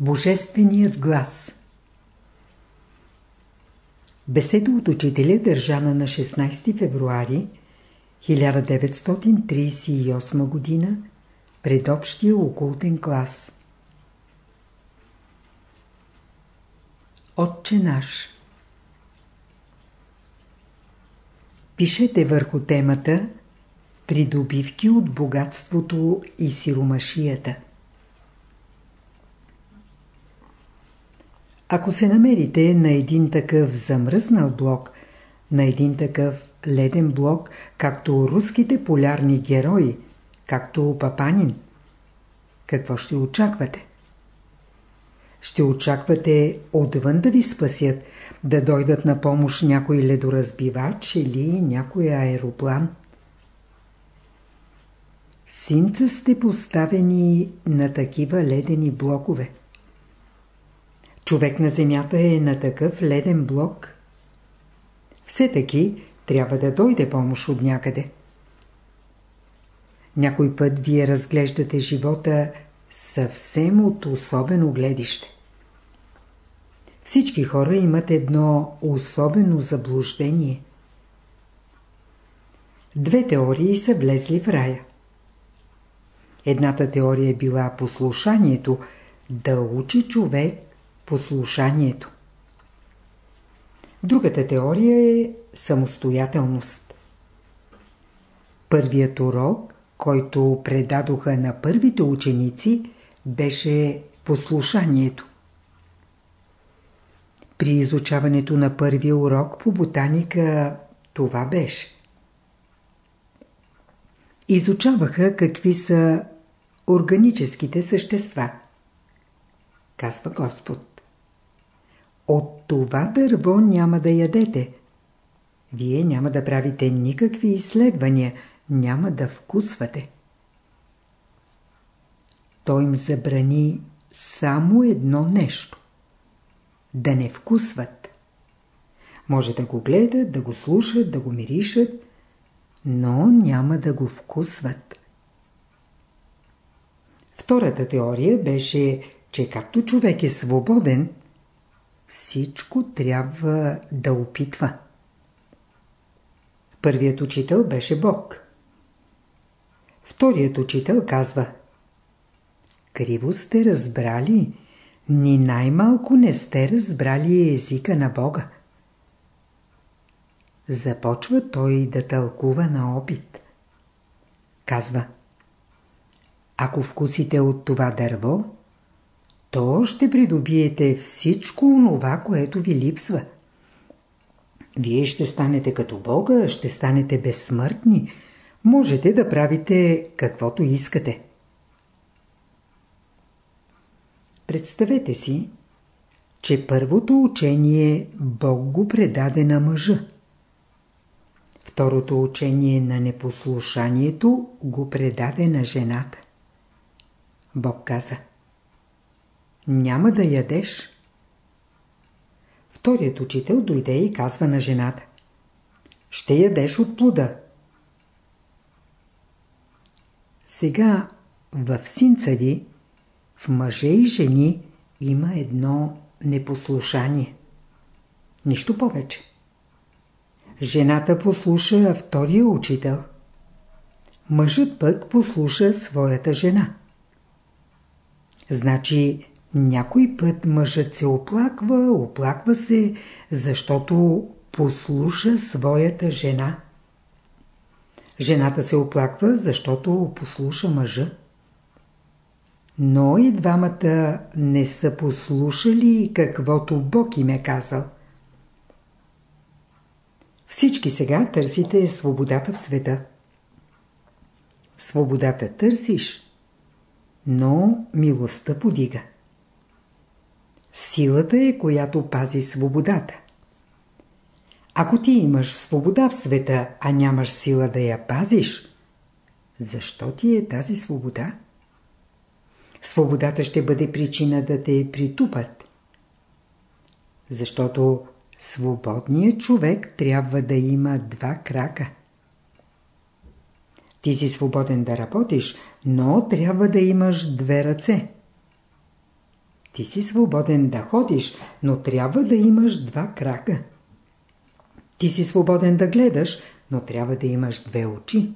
Божественият глас Беседа от учителя държана на 16 февруари 1938 г. пред общия окултен клас. Отче наш Пишете върху темата Придобивки от богатството и сиромашията. Ако се намерите на един такъв замръзнал блок, на един такъв леден блок, както руските полярни герои, както Папанин, какво ще очаквате? Ще очаквате отвън да ви спасят, да дойдат на помощ някой ледоразбивач или някой аероплан. Синца сте поставени на такива ледени блокове. Човек на Земята е на такъв леден блок. Все таки трябва да дойде помощ от някъде. Някой път вие разглеждате живота съвсем от особено гледище. Всички хора имат едно особено заблуждение. Две теории са влезли в рая. Едната теория е била послушанието, да учи човек послушанието. Другата теория е самостоятелност. Първият урок, който предадоха на първите ученици, беше послушанието. При изучаването на първия урок по ботаника това беше. Изучаваха какви са органическите същества. Казва Господ. От това дърво няма да ядете. Вие няма да правите никакви изследвания, няма да вкусвате. Той им забрани само едно нещо. Да не вкусват. Може да го гледат, да го слушат, да го миришат, но няма да го вкусват. Втората теория беше, че както човек е свободен, всичко трябва да опитва. Първият учител беше Бог. Вторият учител казва Криво сте разбрали, ни най-малко не сте разбрали езика на Бога. Започва той да тълкува на опит. Казва Ако вкусите от това дърво, то ще придобиете всичко онова, което ви липсва. Вие ще станете като Бога, ще станете безсмъртни, можете да правите каквото искате. Представете си, че първото учение Бог го предаде на мъжа. Второто учение на непослушанието го предаде на жената. Бог каза Няма да ядеш. Вторият учител дойде и казва на жената Ще ядеш от плода. Сега в синца ви, в мъже и жени има едно непослушание. Нищо повече. Жената послуша втория учител. Мъжът пък послуша своята жена. Значи някой път мъжът се оплаква, оплаква се, защото послуша своята жена. Жената се оплаква, защото послуша мъжа. Но и двамата не са послушали каквото Бог им е казал. Всички сега търсите свободата в света. Свободата търсиш, но милостта подига. Силата е, която пази свободата. Ако ти имаш свобода в света, а нямаш сила да я пазиш, защо ти е тази свобода? Свободата ще бъде причина да те притупат. Защото свободният човек трябва да има два крака. Ти си свободен да работиш, но трябва да имаш две ръце. Ти си свободен да ходиш, но трябва да имаш два крака. Ти си свободен да гледаш, но трябва да имаш две очи.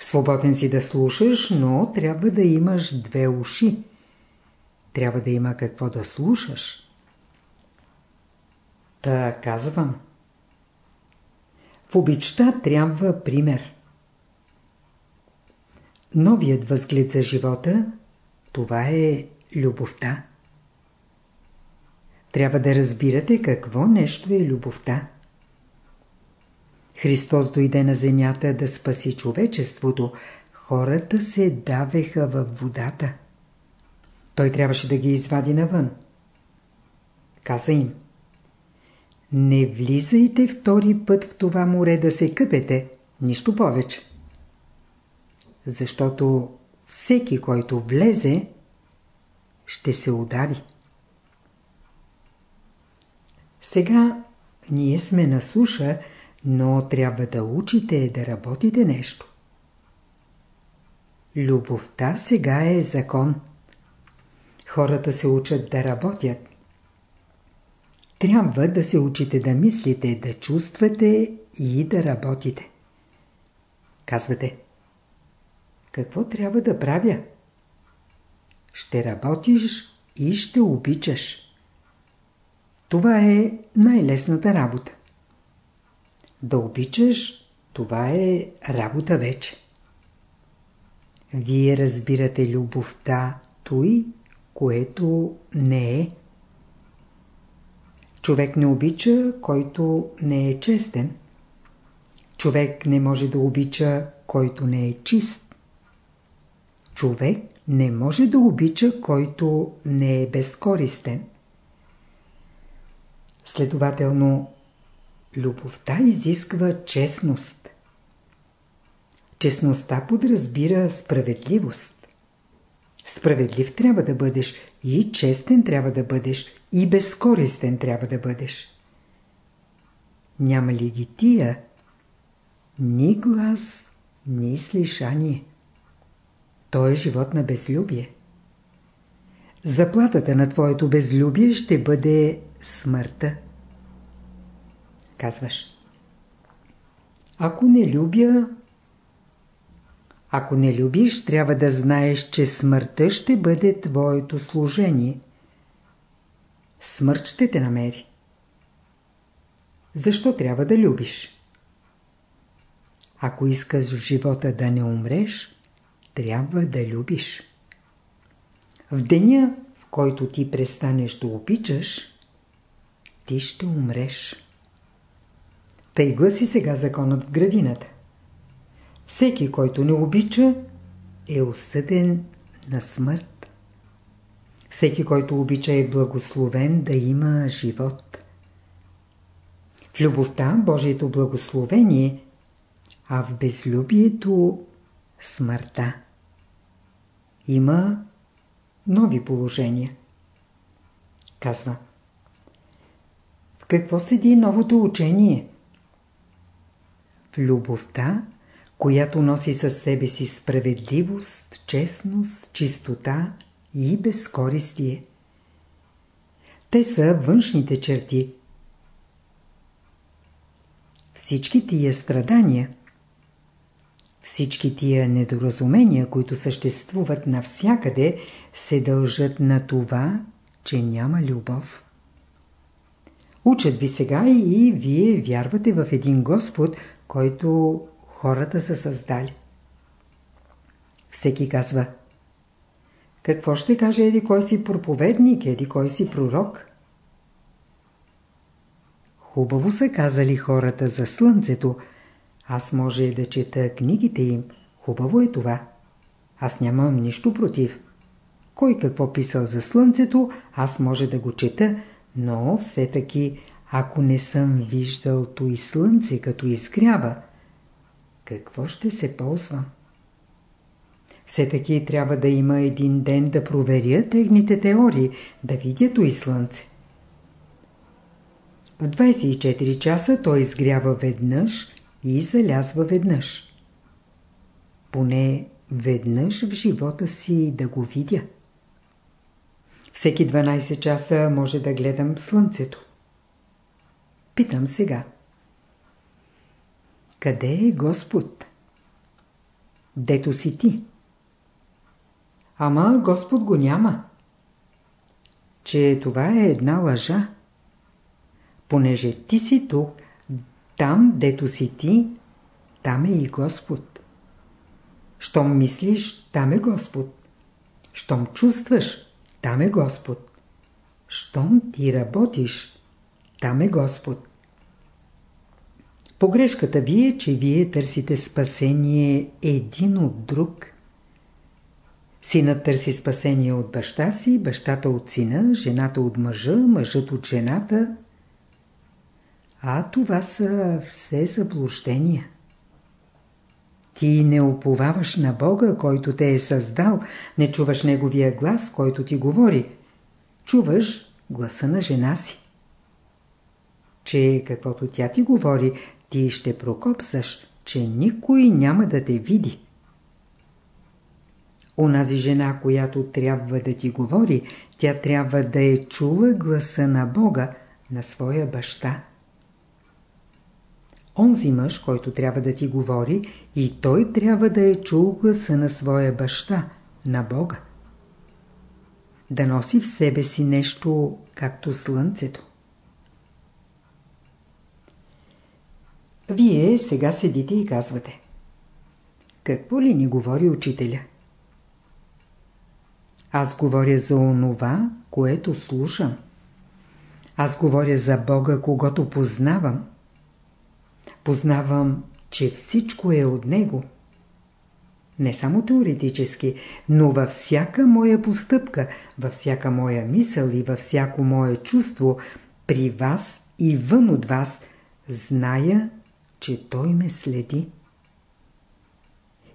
Свободен си да слушаш, но трябва да имаш две уши. Трябва да има какво да слушаш. Та казвам. В обичта трябва пример. Новият възглед за живота, това е любовта. Трябва да разбирате какво нещо е любовта. Христос дойде на земята да спаси човечеството. Хората се давеха във водата. Той трябваше да ги извади навън. Каза им. Не влизайте втори път в това море да се къпете. Нищо повече. Защото всеки, който влезе, ще се удари. Сега ние сме на суша, но трябва да учите да работите нещо. Любовта сега е закон. Хората се учат да работят. Трябва да се учите да мислите, да чувствате и да работите. Казвате, какво трябва да правя? Ще работиш и ще обичаш. Това е най-лесната работа. Да обичаш, това е работа вече. Вие разбирате любовта, той, което не е. Човек не обича, който не е честен. Човек не може да обича, който не е чист. Човек не може да обича, който не е безкористен. Следователно, любовта изисква честност. Честността подразбира справедливост. Справедлив трябва да бъдеш и честен трябва да бъдеш и безкористен трябва да бъдеш. Няма ли ги тия? Ни глас, ни слишание. То е живот на безлюбие. Заплатата на твоето безлюбие ще бъде смъртта. Казваш. Ако не любя... Ако не любиш, трябва да знаеш, че смъртта ще бъде твоето служение. Смърт ще те намери. Защо трябва да любиш? Ако искаш в живота да не умреш, трябва да любиш. В деня, в който ти престанеш да обичаш, ти ще умреш. Тъй гласи сега законът в градината. Всеки, който не обича, е осъден на смърт. Всеки, който обича е благословен да има живот. В любовта Божието благословение, а в безлюбието смъртта. Има нови положения. Казва. Какво седи новото учение? В любовта, която носи със себе си справедливост, честност, чистота и безкористие. Те са външните черти. Всички тия страдания, всички тия недоразумения, които съществуват навсякъде, се дължат на това, че няма любов. Учат ви сега и вие вярвате в един Господ, който хората са създали. Всеки казва Какво ще каже еди кой си проповедник, еди кой си пророк? Хубаво са казали хората за слънцето. Аз може да чета книгите им. Хубаво е това. Аз нямам нищо против. Кой какво писал за слънцето, аз може да го чета, но все таки ако не съм виждал и слънце като изгрява, какво ще се ползвам? Все таки трябва да има един ден да проверя техните теории, да видя и слънце. В 24 часа той изгрява веднъж и залязва веднъж. Поне веднъж в живота си да го видя. Всеки 12 часа може да гледам слънцето. Питам сега. Къде е Господ? Дето си ти. Ама Господ го няма. Че това е една лъжа. Понеже ти си тук, там, дето си ти, там е и Господ. Щом мислиш, там е Господ. Щом чувстваш, там е Господ. Щом ти работиш, там е Господ. Погрешката ви е, че вие търсите спасение един от друг. Синът търси спасение от баща си, бащата от сина, жената от мъжа, мъжът от жената. А това са все заблуждения. Ти не уповаваш на Бога, който те е създал, не чуваш Неговия глас, който ти говори. Чуваш гласа на жена си. Че каквото тя ти говори, ти ще прокопсаш, че никой няма да те види. Онази жена, която трябва да ти говори, тя трябва да е чула гласа на Бога, на своя баща. Онзи мъж, който трябва да ти говори, и той трябва да е чул гласа на своя баща, на Бога. Да носи в себе си нещо, както слънцето. Вие сега седите и казвате. Какво ли ни говори учителя? Аз говоря за онова, което слушам. Аз говоря за Бога, когато познавам. Познавам, че всичко е от Него. Не само теоретически, но във всяка моя постъпка, във всяка моя мисъл и във всяко мое чувство, при вас и вън от вас, зная, че Той ме следи.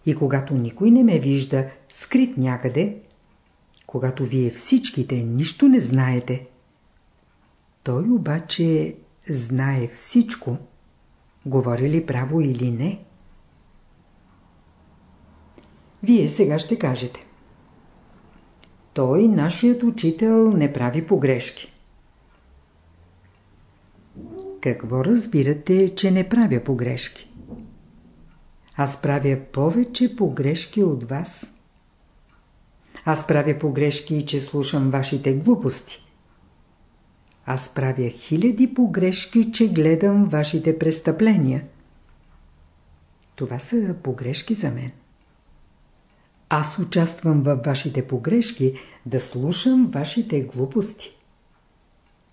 И когато никой не ме вижда, скрит някъде, когато вие всичките нищо не знаете, Той обаче знае всичко – Говори ли право или не? Вие сега ще кажете. Той, нашият учител, не прави погрешки. Какво разбирате, че не правя погрешки? Аз правя повече погрешки от вас. Аз правя погрешки, че слушам вашите глупости. Аз правя хиляди погрешки, че гледам вашите престъпления. Това са погрешки за мен. Аз участвам във вашите погрешки да слушам вашите глупости.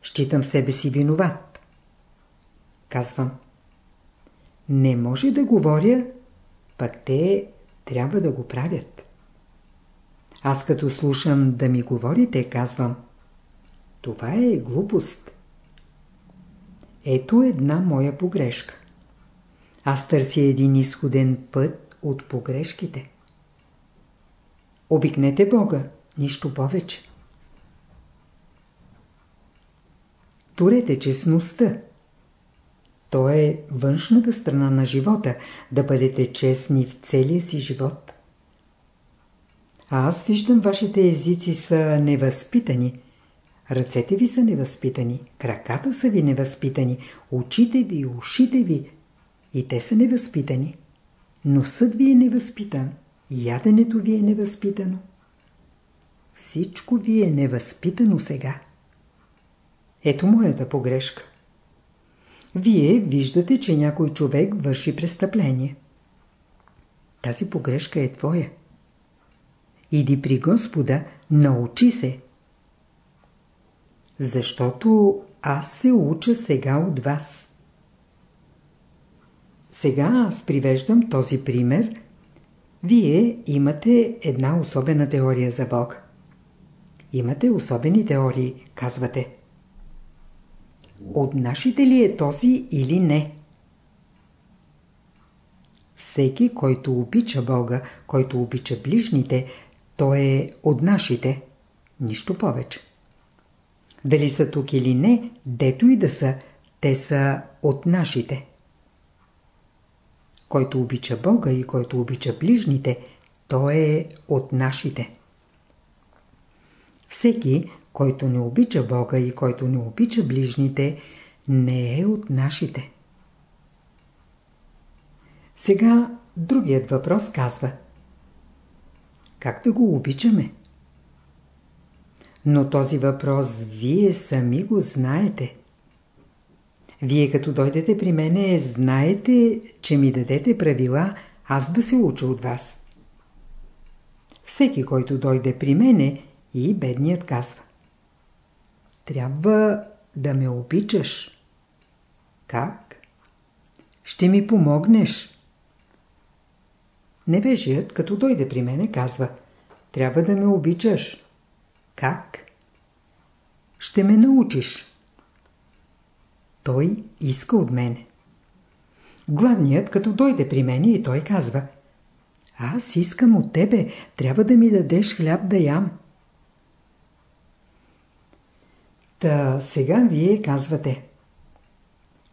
Считам себе си виноват. Казвам. Не може да говоря, пък те трябва да го правят. Аз като слушам да ми говорите, казвам – това е глупост. Ето една моя погрешка. Аз търся един изходен път от погрешките. Обикнете Бога, нищо повече. Турете честността. То е външната страна на живота, да бъдете честни в целия си живот. А аз виждам вашите езици са невъзпитани, Ръцете ви са невъзпитани, краката са ви невъзпитани, очите ви, ушите ви и те са невъзпитани. Носът ви е невъзпитан, яденето ви е невъзпитано. Всичко ви е невъзпитано сега. Ето моята погрешка. Вие виждате, че някой човек върши престъпление. Тази погрешка е твоя. Иди при Господа, научи се, защото аз се уча сега от вас. Сега аз привеждам този пример. Вие имате една особена теория за Бог. Имате особени теории, казвате. От нашите ли е този или не? Всеки, който обича Бога, който обича ближните, той е от нашите. Нищо повече. Дали са тук или не, дето и да са, те са от нашите. Който обича Бога и който обича ближните, то е от нашите. Всеки, който не обича Бога и който не обича ближните, не е от нашите. Сега другият въпрос казва. Как да го обичаме? Но този въпрос вие сами го знаете. Вие като дойдете при мене, знаете, че ми дадете правила, аз да се уча от вас. Всеки, който дойде при мене, и бедният казва. Трябва да ме обичаш. Как? Ще ми помогнеш. Невежият, като дойде при мене, казва Трябва да ме обичаш. Как? Ще ме научиш. Той иска от мене. Гладният, като дойде при мене и той казва Аз искам от тебе, трябва да ми дадеш хляб да ям. Та сега вие казвате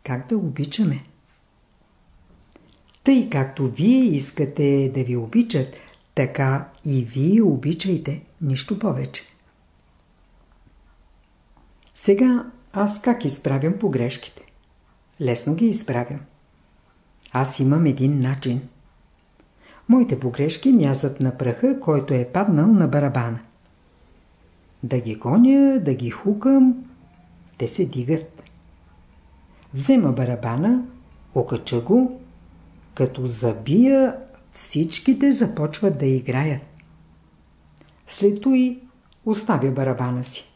Как да обичаме? Тъй както вие искате да ви обичат, така и вие обичайте, нищо повече. Сега аз как изправям погрешките? Лесно ги изправям. Аз имам един начин. Моите погрешки мязат на праха, който е паднал на барабана. Да ги гоня, да ги хукам, те се дигат. Взема барабана, окача го, като забия, всичките започват да играят. След той оставя барабана си.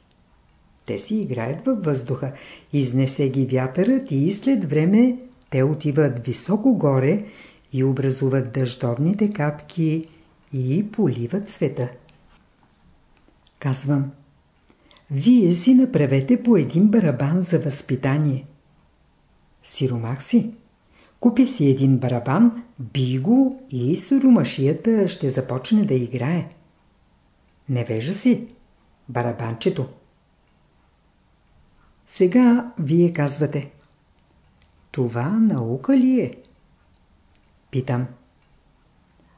Те си играят във въздуха, изнесе ги вятърът и след време те отиват високо горе и образуват дъждовните капки и поливат света. Казвам, вие си направете по един барабан за възпитание. Сиромах си. Купи си един барабан, би го и сиромашията ще започне да играе. Не вежа си барабанчето. Сега вие казвате. Това наука ли е? Питам.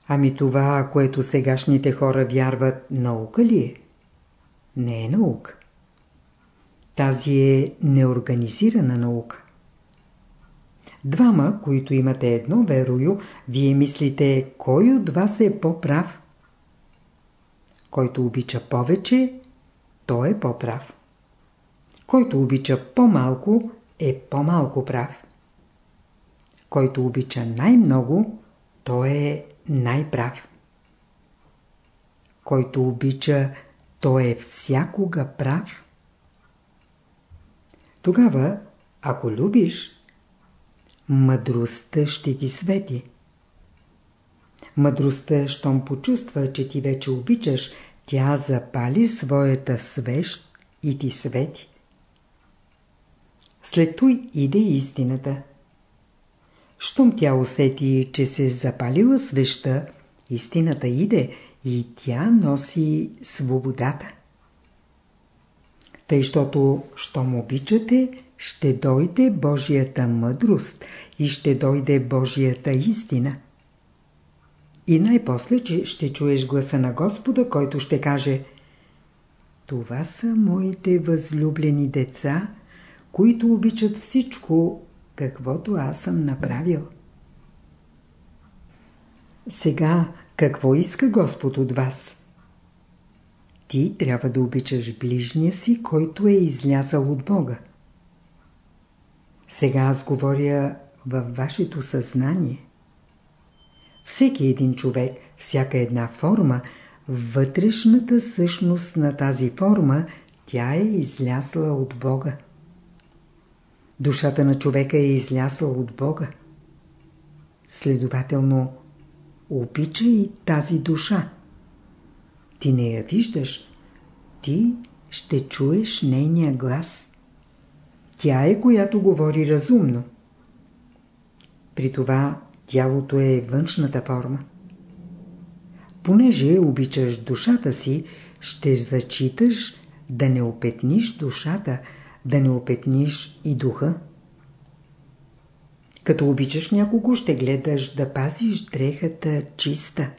Ами това, което сегашните хора вярват, наука ли е? Не е наука. Тази е неорганизирана наука. Двама, които имате едно верою, вие мислите, кой от вас е по-прав? Който обича повече, той е по-прав. Който обича по-малко, е по-малко прав. Който обича най-много, той е най-прав. Който обича, той е всякога прав. Тогава, ако любиш, мъдростта ще ти свети. Мъдростта, щом почувства, че ти вече обичаш, тя запали своята свещ и ти свети. След той иде истината. Щом тя усети, че се запалила свеща, истината иде и тя носи свободата. Тъй, щото, щом обичате, ще дойде Божията мъдрост и ще дойде Божията истина. И най-после ще чуеш гласа на Господа, който ще каже Това са моите възлюблени деца, които обичат всичко, каквото аз съм направил. Сега, какво иска Господ от вас? Ти трябва да обичаш ближния си, който е излязал от Бога. Сега аз говоря във вашето съзнание. Всеки един човек, всяка една форма, вътрешната същност на тази форма, тя е излязла от Бога. Душата на човека е излязла от Бога. Следователно, обичай тази душа. Ти не я виждаш, ти ще чуеш нейния глас. Тя е, която говори разумно. При това тялото е външната форма. Понеже обичаш душата си, ще зачиташ да не опетниш душата, да не опетниш и духа. Като обичаш някого, ще гледаш да пазиш дрехата чиста.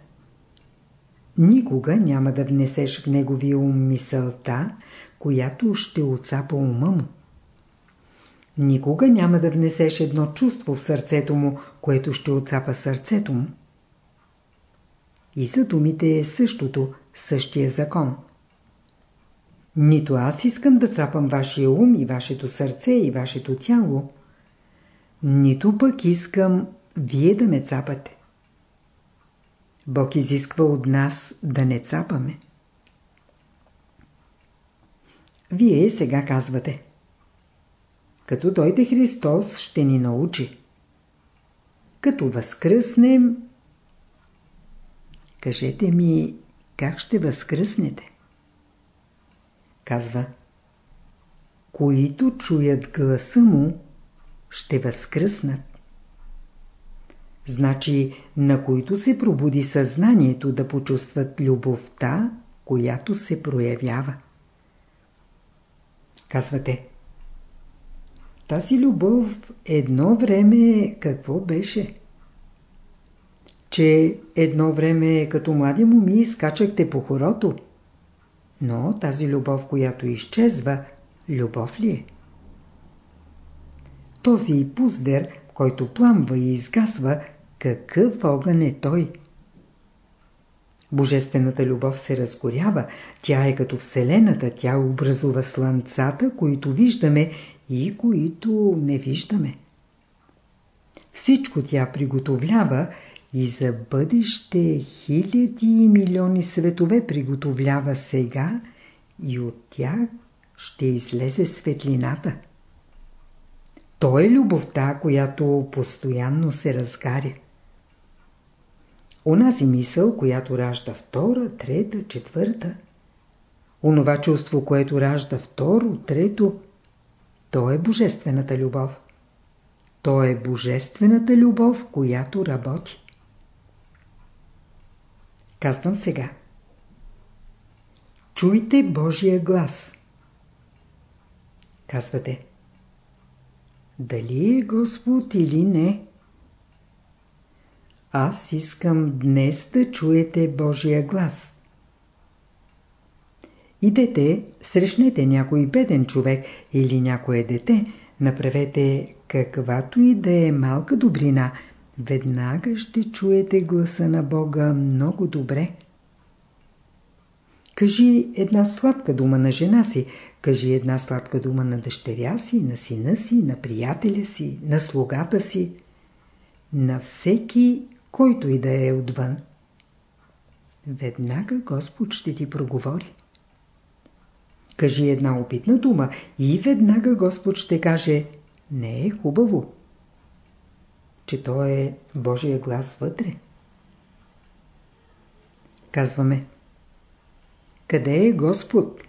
Никога няма да внесеш в неговия ум мисълта, която ще отцапа ума му. Никога няма да внесеш едно чувство в сърцето му, което ще отцапа сърцето му. И за думите е същото, същия закон. Нито аз искам да цапам вашия ум и вашето сърце и вашето тяло, нито пък искам вие да ме цапате. Бог изисква от нас да не цапаме. Вие сега казвате. Като дойде Христос, ще ни научи. Като възкръснем, кажете ми, как ще възкръснете? Казва, които чуят гласа му, ще възкръснат. Значи, на които се пробуди съзнанието да почувстват любовта, която се проявява. Казвате, тази любов едно време какво беше? Че едно време като млади моми скачахте по хорото. Но тази любов, която изчезва, любов ли е? Този пуздер, който пламва и изгасва, какъв огън е той? Божествената любов се разгорява, тя е като Вселената, тя образува слънцата, които виждаме и които не виждаме. Всичко тя приготовлява и за бъдеще хиляди и милиони светове приготовлява сега и от тях ще излезе светлината. То е любовта, която постоянно се разгаря. Онази мисъл, която ражда втора, трета, четвърта. Онова чувство, което ражда второ, трето, то е божествената любов. То е божествената любов, която работи. Казвам сега. Чуйте Божия глас. Казвате. Дали е Господ или не? Аз искам днес да чуете Божия глас. Идете, срещнете някой беден човек или някое дете, направете каквато и да е малка добрина, веднага ще чуете гласа на Бога много добре. Кажи една сладка дума на жена си, кажи една сладка дума на дъщеря си, на сина си, на приятеля си, на слугата си, на всеки който и да е отвън. Веднага Господ ще ти проговори. Кажи една опитна дума и веднага Господ ще каже не е хубаво, че то е Божия глас вътре. Казваме къде е Господ?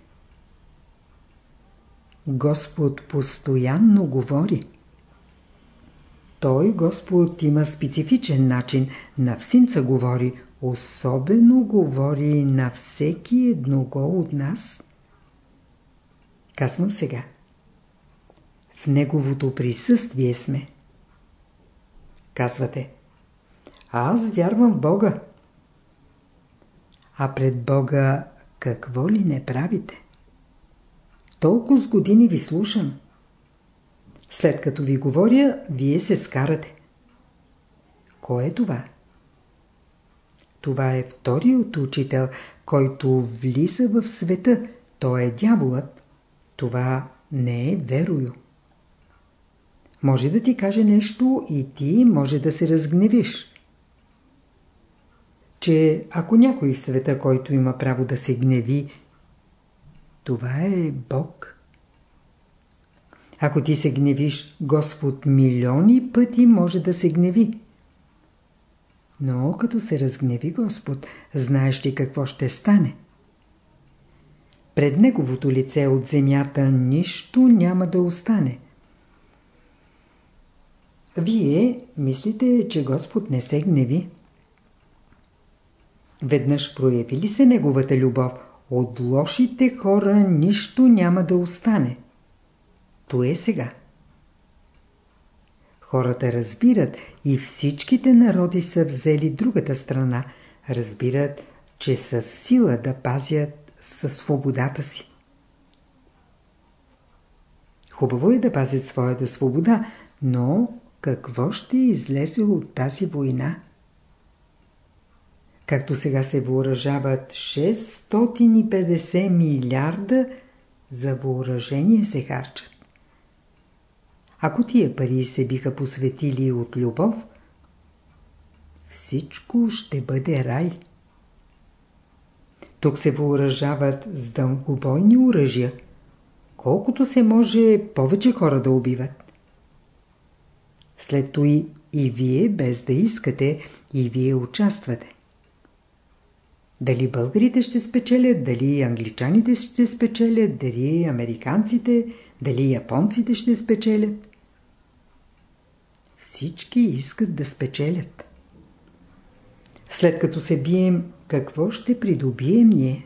Господ постоянно говори. Той, Господ, има специфичен начин. На всинца говори. Особено говори на всеки едного от нас. Казвам сега. В Неговото присъствие сме. Казвате. Аз вярвам в Бога. А пред Бога какво ли не правите? Толкова с години ви слушам. След като ви говоря, вие се скарате. Кой е това? Това е вторият учител, който влиза в света. Той е дяволът. Това не е верою. Може да ти каже нещо и ти може да се разгневиш. Че ако някой в света, който има право да се гневи, това е Бог. Ако ти се гневиш, Господ милиони пъти може да се гневи. Но като се разгневи Господ, знаеш ли какво ще стане? Пред Неговото лице от земята нищо няма да остане. Вие мислите, че Господ не се гневи? Веднъж прояви ли се Неговата любов, от лошите хора нищо няма да остане. То е сега. Хората разбират и всичките народи са взели другата страна. Разбират, че с сила да пазят със свободата си. Хубаво е да пазят своята свобода, но какво ще излезе от тази война? Както сега се въоръжават 650 милиарда, за въоръжение се харчат. Ако тия пари се биха посветили от любов, всичко ще бъде рай. Тук се въоръжават с дългобойни оръжия, колкото се може повече хора да убиват. След това и вие, без да искате, и вие участвате. Дали българите ще спечелят, дали англичаните ще спечелят, дали американците, дали японците ще спечелят. Всички искат да спечелят. След като се бием, какво ще придобием ние?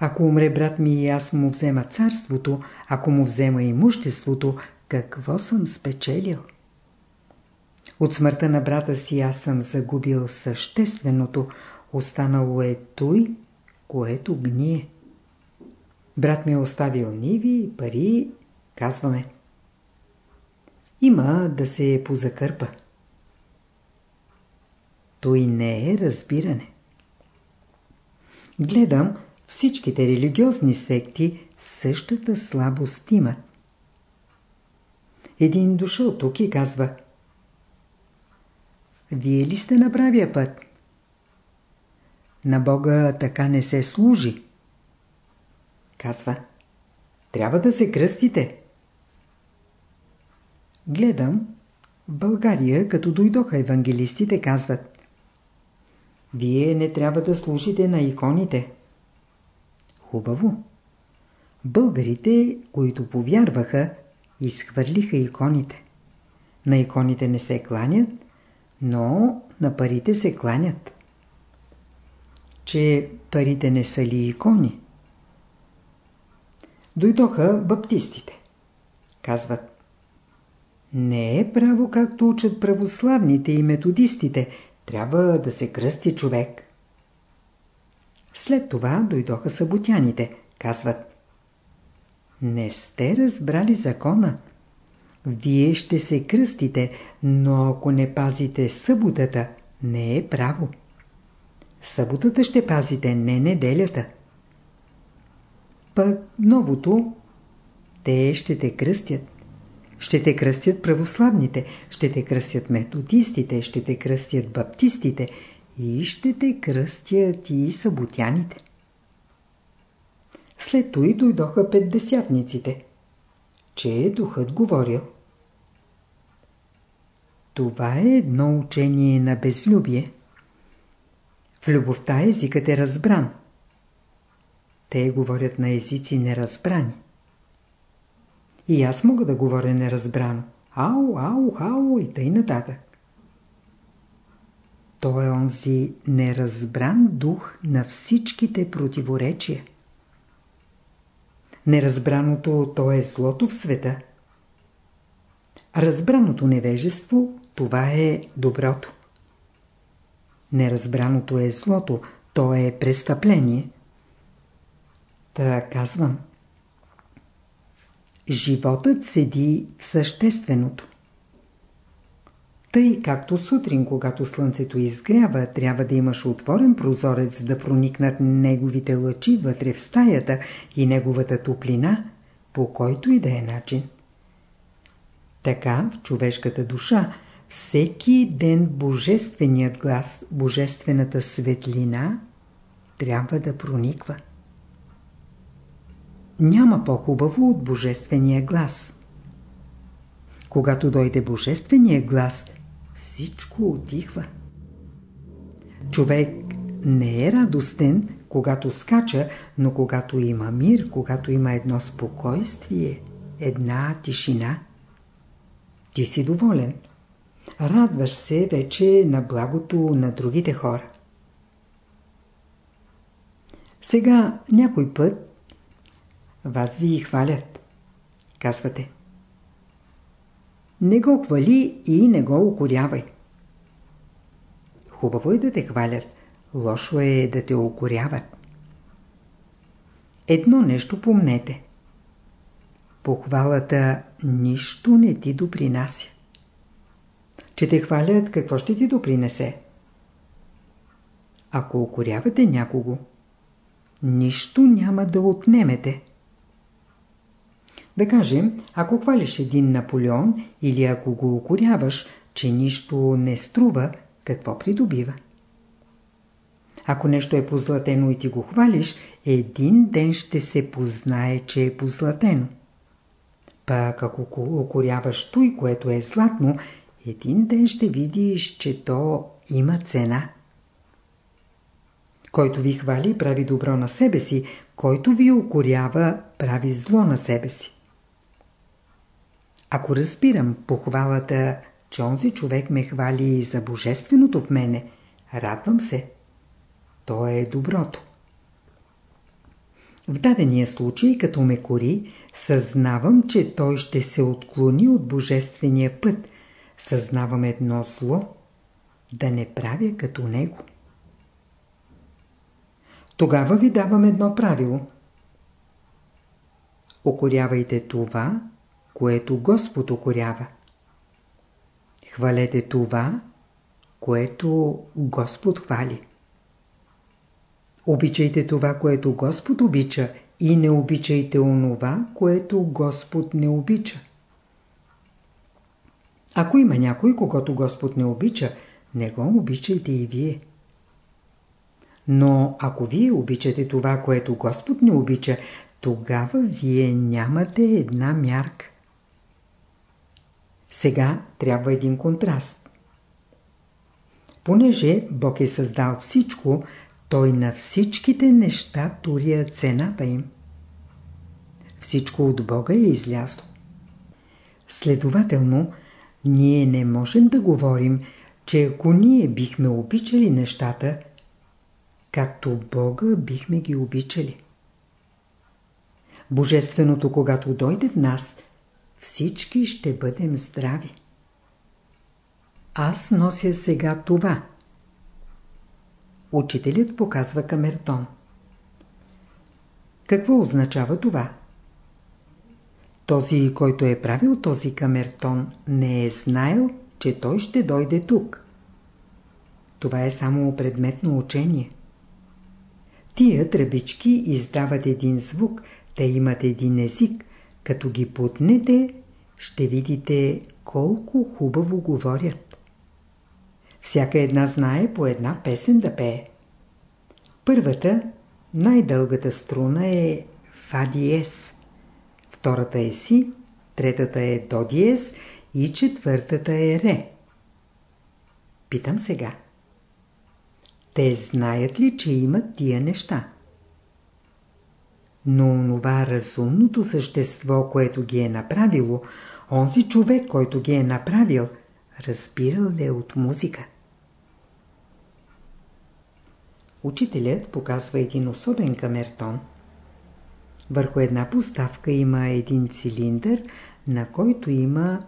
Ако умре брат ми и аз му взема царството, ако му взема имуществото, какво съм спечелил? От смъртта на брата си аз съм загубил същественото, останало е той, което гние. Брат ми е оставил ниви, пари, казваме. Има да се позакърпа. Той не е разбиране. Гледам, всичките религиозни секти същата слабост имат. Един дошъл тук и казва Вие ли сте на правия път? На Бога така не се служи. Казва Трябва да се кръстите. Гледам, в България, като дойдоха евангелистите, казват Вие не трябва да служите на иконите. Хубаво. Българите, които повярваха, изхвърлиха иконите. На иконите не се кланят, но на парите се кланят. Че парите не са ли икони? Дойдоха баптистите. Казват, не е право както учат православните и методистите. Трябва да се кръсти човек. След това дойдоха съботяните. Казват, не сте разбрали закона. Вие ще се кръстите, но ако не пазите съботата, не е право. Съботата ще пазите, не неделята. Пък новото, те ще те кръстят. Ще те кръстят православните, ще те кръстят методистите, ще те кръстят баптистите и ще те кръстят и съботяните. След той дойдоха петдесятниците, че духът говорил. Това е едно учение на безлюбие. В любовта езикът е разбран. Те говорят на езици неразбрани. И аз мога да говоря неразбрано. Ау, ау, ау и тъй нататък. Той е онзи неразбран дух на всичките противоречия. Неразбраното то е злото в света. Разбраното невежество това е доброто. Неразбраното е злото, то е престъпление. Та казвам. Животът седи в същественото. Тъй както сутрин, когато слънцето изгрява, трябва да имаш отворен прозорец да проникнат неговите лъчи вътре в стаята и неговата топлина, по който и да е начин. Така в човешката душа всеки ден божественият глас, божествената светлина трябва да прониква. Няма по-хубаво от божествения глас. Когато дойде божествения глас, всичко отихва. Човек не е радостен, когато скача, но когато има мир, когато има едно спокойствие, една тишина. Ти си доволен. Радваш се вече на благото на другите хора. Сега някой път вас ви хвалят. Казвате. Не го хвали и не го укорявай. Хубаво е да те хвалят, лошо е да те укоряват. Едно нещо помнете. похвалата нищо не ти допринася. Че те хвалят, какво ще ти допринесе? Ако укорявате някого, нищо няма да отнемете. Да кажем, ако хвалиш един Наполеон или ако го укоряваш, че нищо не струва, какво придобива? Ако нещо е позлатено и ти го хвалиш, един ден ще се познае, че е позлатено. Пък ако укоряваш той, което е златно, един ден ще видиш, че то има цена. Който ви хвали, прави добро на себе си, който ви укорява, прави зло на себе си. Ако разбирам похвалата, че онзи човек ме хвали за божественото в мене, радвам се. То е доброто. В дадения случай, като ме кори, съзнавам, че той ще се отклони от божествения път. Съзнавам едно зло, да не правя като него. Тогава ви давам едно правило. Окорявайте това, което Господ окорява. Хвалете това, което Господ хвали. Обичайте това, което Господ обича и не обичайте онова, което Господ не обича. Ако има някой, когато Господ не обича, не го обичайте и вие. Но ако вие обичате това, което Господ не обича, тогава вие нямате една мярка. Сега трябва един контраст. Понеже Бог е създал всичко, той на всичките неща туря цената им. Всичко от Бога е излязло. Следователно, ние не можем да говорим, че ако ние бихме обичали нещата, както Бога бихме ги обичали. Божественото, когато дойде в нас, всички ще бъдем здрави. Аз нося сега това. Учителят показва камертон. Какво означава това? Този, който е правил този камертон, не е знаел, че той ще дойде тук. Това е само предметно учение. Тия тръбички издават един звук, те имат един език. Като ги путнете, ще видите колко хубаво говорят. Всяка една знае по една песен да пее. Първата, най-дългата струна е Фа диез. Втората е Си, третата е До диез и четвъртата е Ре. Питам сега. Те знаят ли, че имат тия неща? Но онова разумното същество, което ги е направило, онзи човек, който ги е направил, разбирал ли е от музика? Учителят показва един особен камертон. Върху една поставка има един цилиндър, на който има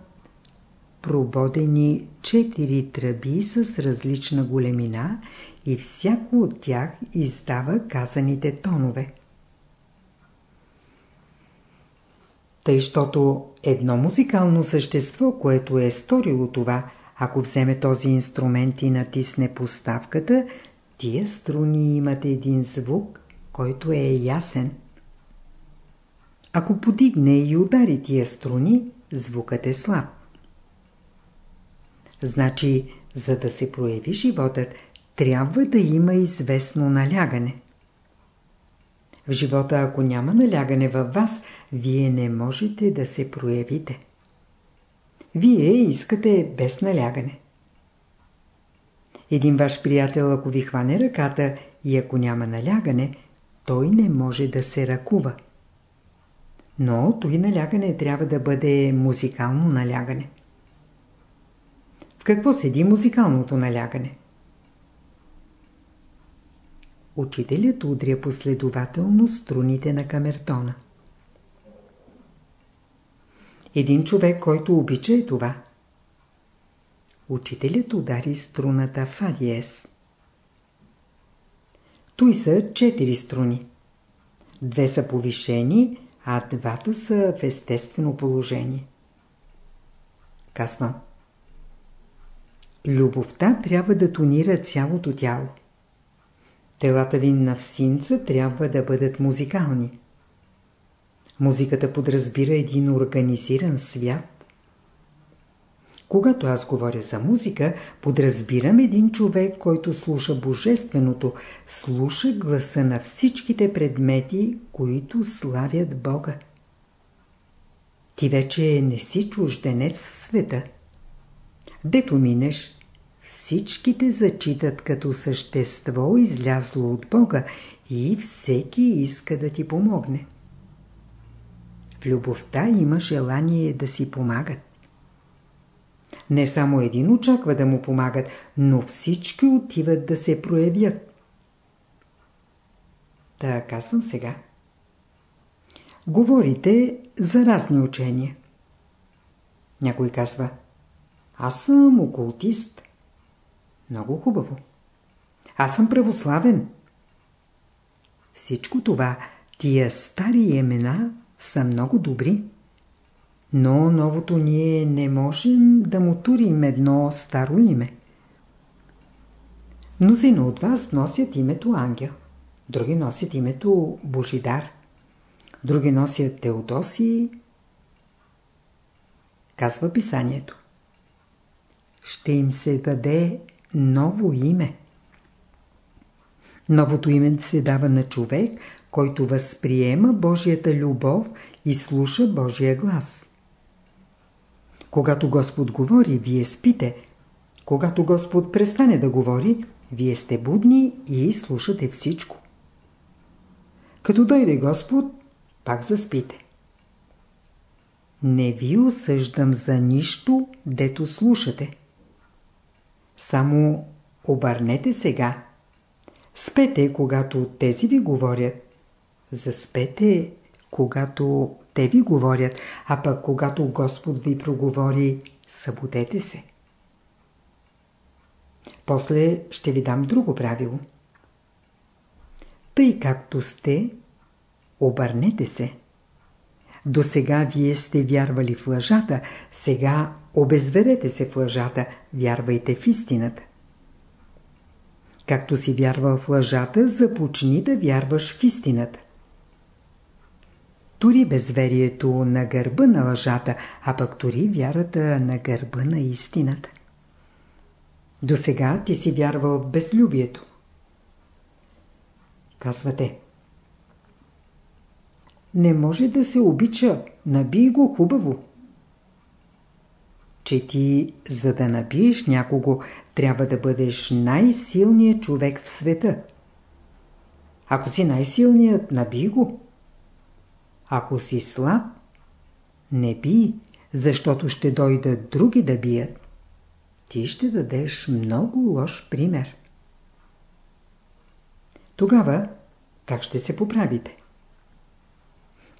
прободени четири тръби с различна големина и всяко от тях издава казаните тонове. Тъй, щото едно музикално същество, което е сторило това, ако вземе този инструмент и натисне поставката, тия струни имат един звук, който е ясен. Ако подигне и удари тия струни, звукът е слаб. Значи, за да се прояви животът, трябва да има известно налягане. В живота, ако няма налягане във вас, вие не можете да се проявите. Вие искате без налягане. Един ваш приятел, ако ви хване ръката и ако няма налягане, той не може да се ръкува. Но той налягане трябва да бъде музикално налягане. В какво седи музикалното налягане? Учителят удря последователно струните на камертона. Един човек, който обича е това. Учителят удари струната фа. Той са четири струни. Две са повишени, а двата са в естествено положение. Казвам. Любовта трябва да тонира цялото тяло. Телата ви на всинца трябва да бъдат музикални. Музиката подразбира един организиран свят. Когато аз говоря за музика, подразбирам един човек, който слуша Божественото, слуша гласа на всичките предмети, които славят Бога. Ти вече не си чужденец в света. Дето минеш, всичките зачитат като същество излязло от Бога и всеки иска да ти помогне. В любовта има желание да си помагат. Не само един очаква да му помагат, но всички отиват да се проявят. Та казвам сега. Говорите за разни учения. Някой казва, аз съм окултист. Много хубаво. Аз съм православен. Всичко това, тия стари имена са много добри. Но новото ние не можем да му турим едно старо име. Мнозина от вас носят името Ангел. Други носят името Божидар. Други носят Теодоси. Казва писанието. Ще им се даде ново име. Новото име се дава на човек, който възприема Божията любов и слуша Божия глас. Когато Господ говори, вие спите. Когато Господ престане да говори, вие сте будни и слушате всичко. Като дойде Господ, пак заспите. Не ви осъждам за нищо, дето слушате. Само обърнете сега. Спете, когато тези ви говорят. Заспете, когато те ви говорят, а пък когато Господ ви проговори, събудете се. После ще ви дам друго правило. Тъй както сте, обърнете се. До сега вие сте вярвали в лъжата, сега обезверете се в лъжата, вярвайте в истината. Както си вярвал в лъжата, започни да вярваш в истината. Тури безверието на гърба на лъжата, а пък тури вярата на гърба на истината. До сега ти си вярвал в безлюбието. Казвате. Не може да се обича, набий го хубаво. Че ти, за да набиеш някого, трябва да бъдеш най-силният човек в света. Ако си най-силният, набий го. Ако си слаб, не би, защото ще дойдат други да бият. Ти ще дадеш много лош пример. Тогава как ще се поправите?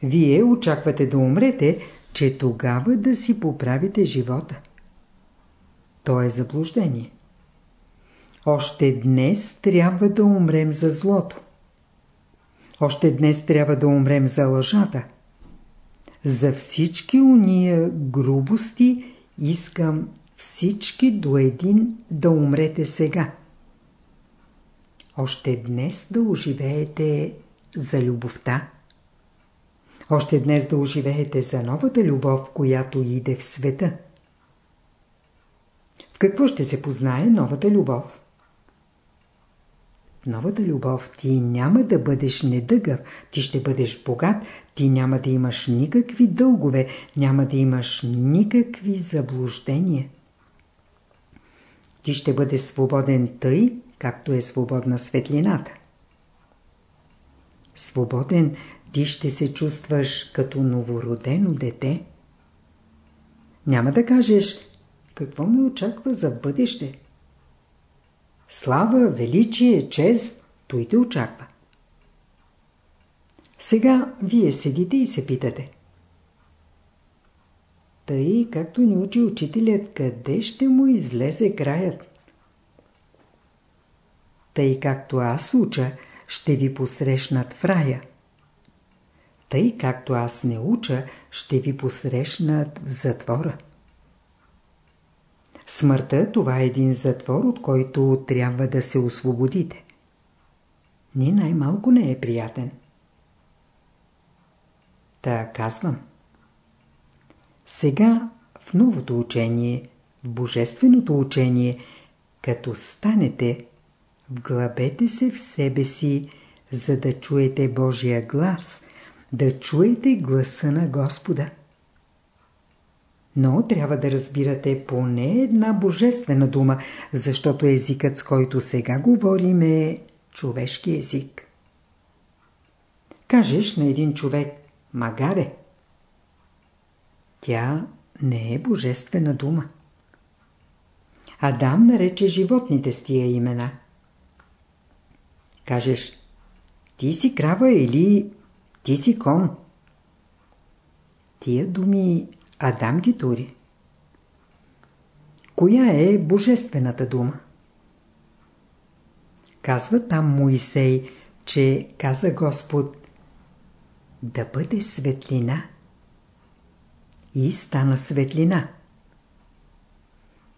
Вие очаквате да умрете, че тогава да си поправите живота. То е заблуждение. Още днес трябва да умрем за злото. Още днес трябва да умрем за лъжата. За всички уния грубости искам всички до един да умрете сега. Още днес да оживеете за любовта. Още днес да оживеете за новата любов, която иде в света. В какво ще се познае новата любов? Новата любов ти няма да бъдеш недъгъв, ти ще бъдеш богат, ти няма да имаш никакви дългове, няма да имаш никакви заблуждения. Ти ще бъде свободен тъй, както е свободна светлината. Свободен ти ще се чувстваш като новородено дете. Няма да кажеш, какво ме очаква за бъдеще. Слава, величие, чест, той те очаква. Сега вие седите и се питате. Тъй, както ни учи учителят, къде ще му излезе краят? Тъй, както аз уча, ще ви посрещнат в рая. Тъй както аз не уча, ще ви посрещнат в затвора. Смъртта това е един затвор, от който трябва да се освободите. Ни най-малко не е приятен. Та казвам. Сега в новото учение, в божественото учение, като станете, вглъбете се в себе си, за да чуете Божия глас, да чуете гласа на Господа. Но трябва да разбирате поне една божествена дума, защото езикът, с който сега говорим е човешки език. Кажеш на един човек «магаре». Тя не е божествена дума. Адам нарече животните с тия имена. Кажеш «ти си крава» или «ти си кон». Тия думи Адам ги тури. Коя е божествената дума? Казва там Моисей, че каза Господ да бъде светлина. И стана светлина.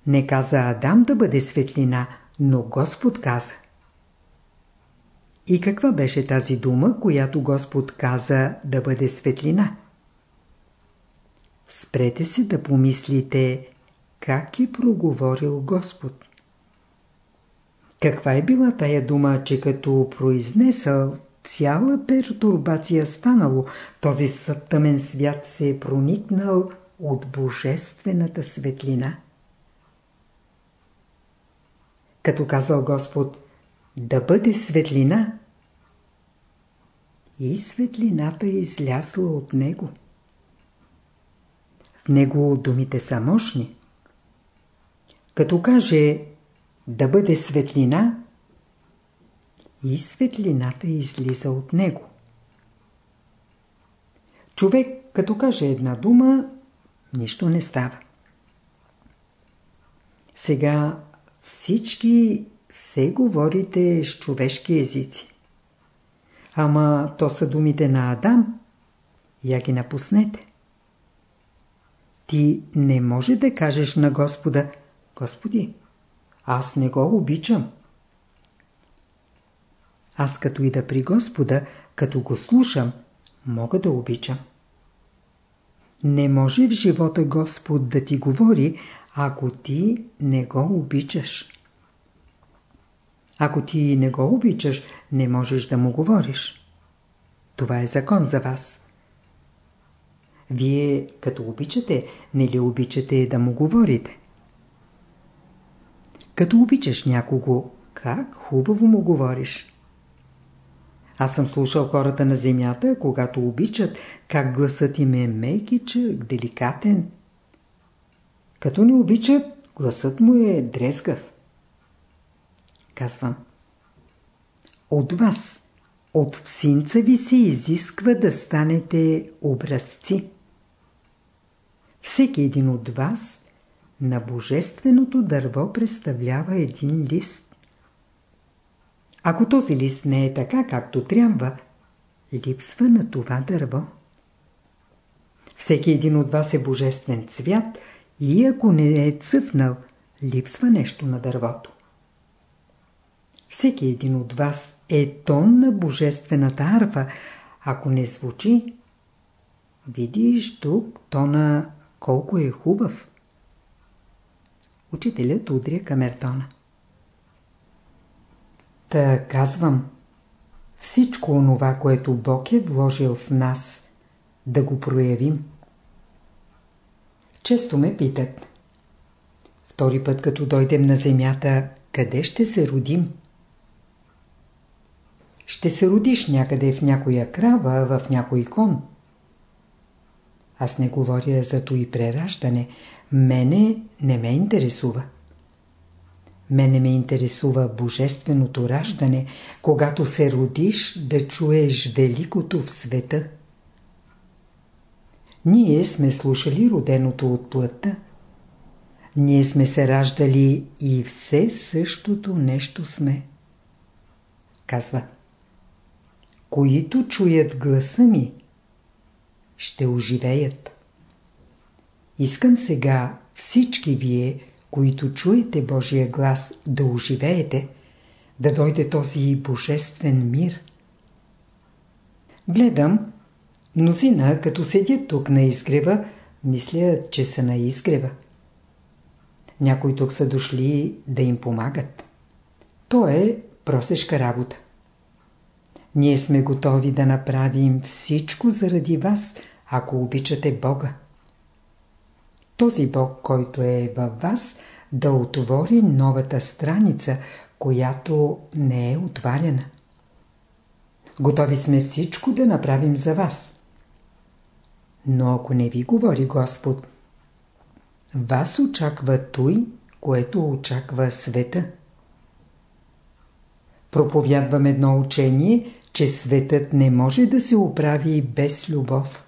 Не каза Адам да бъде светлина, но Господ каза. И каква беше тази дума, която Господ каза да бъде светлина? Спрете се да помислите как е проговорил Господ. Каква е била тая дума, че като произнесъл цяла пертурбация станало, този тъмен свят се е проникнал от божествената светлина? Като казал Господ да бъде светлина, и светлината е излязла от него. Него думите са мощни. Като каже да бъде светлина и светлината излиза от него. Човек, като каже една дума, нищо не става. Сега всички все говорите с човешки езици. Ама то са думите на Адам. Я ги напуснете. Ти не може да кажеш на Господа, Господи, аз не го обичам. Аз като ида при Господа, като го слушам, мога да обичам. Не може в живота Господ да ти говори, ако ти не го обичаш. Ако ти не го обичаш, не можеш да му говориш. Това е закон за вас. Вие, като обичате, не ли обичате да му говорите? Като обичаш някого, как хубаво му говориш. Аз съм слушал хората на земята, когато обичат, как гласът им е мекичък, деликатен. Като не обичат, гласът му е дрезгав. Казвам. От вас, от синца ви се изисква да станете образци. Всеки един от вас на божественото дърво представлява един лист. Ако този лист не е така, както трябва, липсва на това дърво. Всеки един от вас е божествен цвят и ако не е цъфнал, липсва нещо на дървото. Всеки един от вас е тон на божествената арфа. Ако не звучи, видиш тук тона колко е хубав. Учителят удря камертона. Та казвам, всичко онова, което Бог е вложил в нас, да го проявим. Често ме питат. Втори път, като дойдем на земята, къде ще се родим? Ще се родиш някъде в някоя крава, в някой кон. Аз не говоря за и прераждане. Мене не ме интересува. Мене ме интересува божественото раждане, когато се родиш да чуеш великото в света. Ние сме слушали роденото от плътта. Ние сме се раждали и все същото нещо сме. Казва, които чуят гласа ми, ще оживеят. Искам сега всички вие, които чуете Божия глас, да оживеете, да дойде този божествен мир. Гледам, мнозина, като седят тук на изгрева, мислят, че са на изгрева. Някои тук са дошли да им помагат. То е просешка работа. Ние сме готови да направим всичко заради вас, ако обичате Бога. Този Бог, който е във вас, да отвори новата страница, която не е отваряна. Готови сме всичко да направим за вас. Но ако не ви говори Господ, вас очаква той, което очаква света. Проповядвам едно учение, че светът не може да се оправи без любов.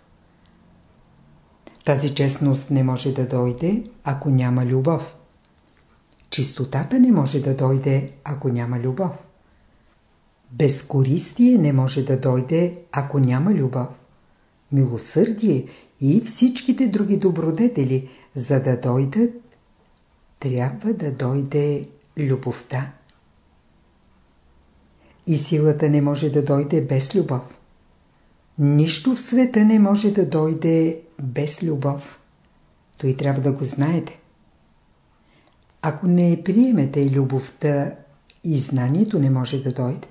Тази честност не може да дойде, ако няма любов. Чистотата не може да дойде, ако няма любов. Безкористие не може да дойде, ако няма любов. Милосърдие и всичките други добродетели, за да дойдат, трябва да дойде любовта. И силата не може да дойде без любов. Нищо в света не може да дойде без любов. Той трябва да го знаете. Ако не приемете любовта, и знанието не може да дойде.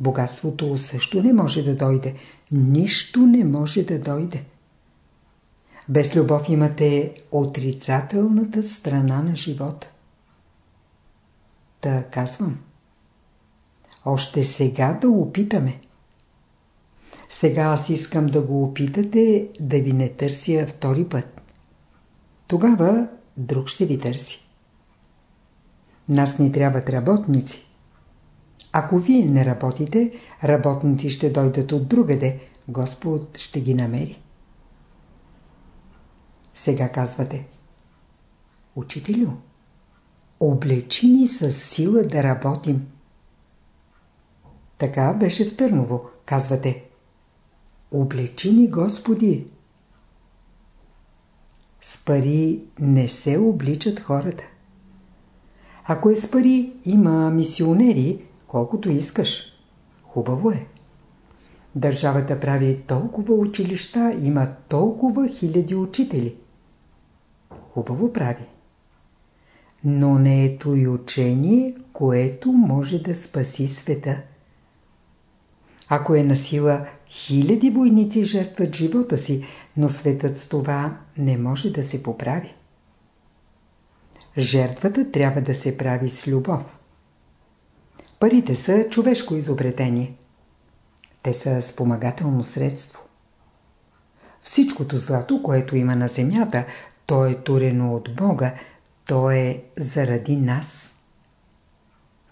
Богатството също не може да дойде. Нищо не може да дойде. Без любов имате отрицателната страна на живота. Та казвам. Още сега да опитаме. Сега аз искам да го опитате да ви не търся втори път. Тогава друг ще ви търси. Нас ни трябват работници. Ако вие не работите, работници ще дойдат от другаде. Господ ще ги намери. Сега казвате. Учителю, облечи ни с сила да работим. Така беше в Търново, казвате. Облечи ни, Господи! С пари не се обличат хората. Ако е с пари, има мисионери, колкото искаш. Хубаво е. Държавата прави толкова училища, има толкова хиляди учители. Хубаво прави. Но не е и учение, което може да спаси света. Ако е на сила, хиляди войници жертват живота си, но светът с това не може да се поправи. Жертвата трябва да се прави с любов. Парите са човешко изобретение. Те са спомагателно средство. Всичкото злато, което има на земята, то е турено от Бога, то е заради нас.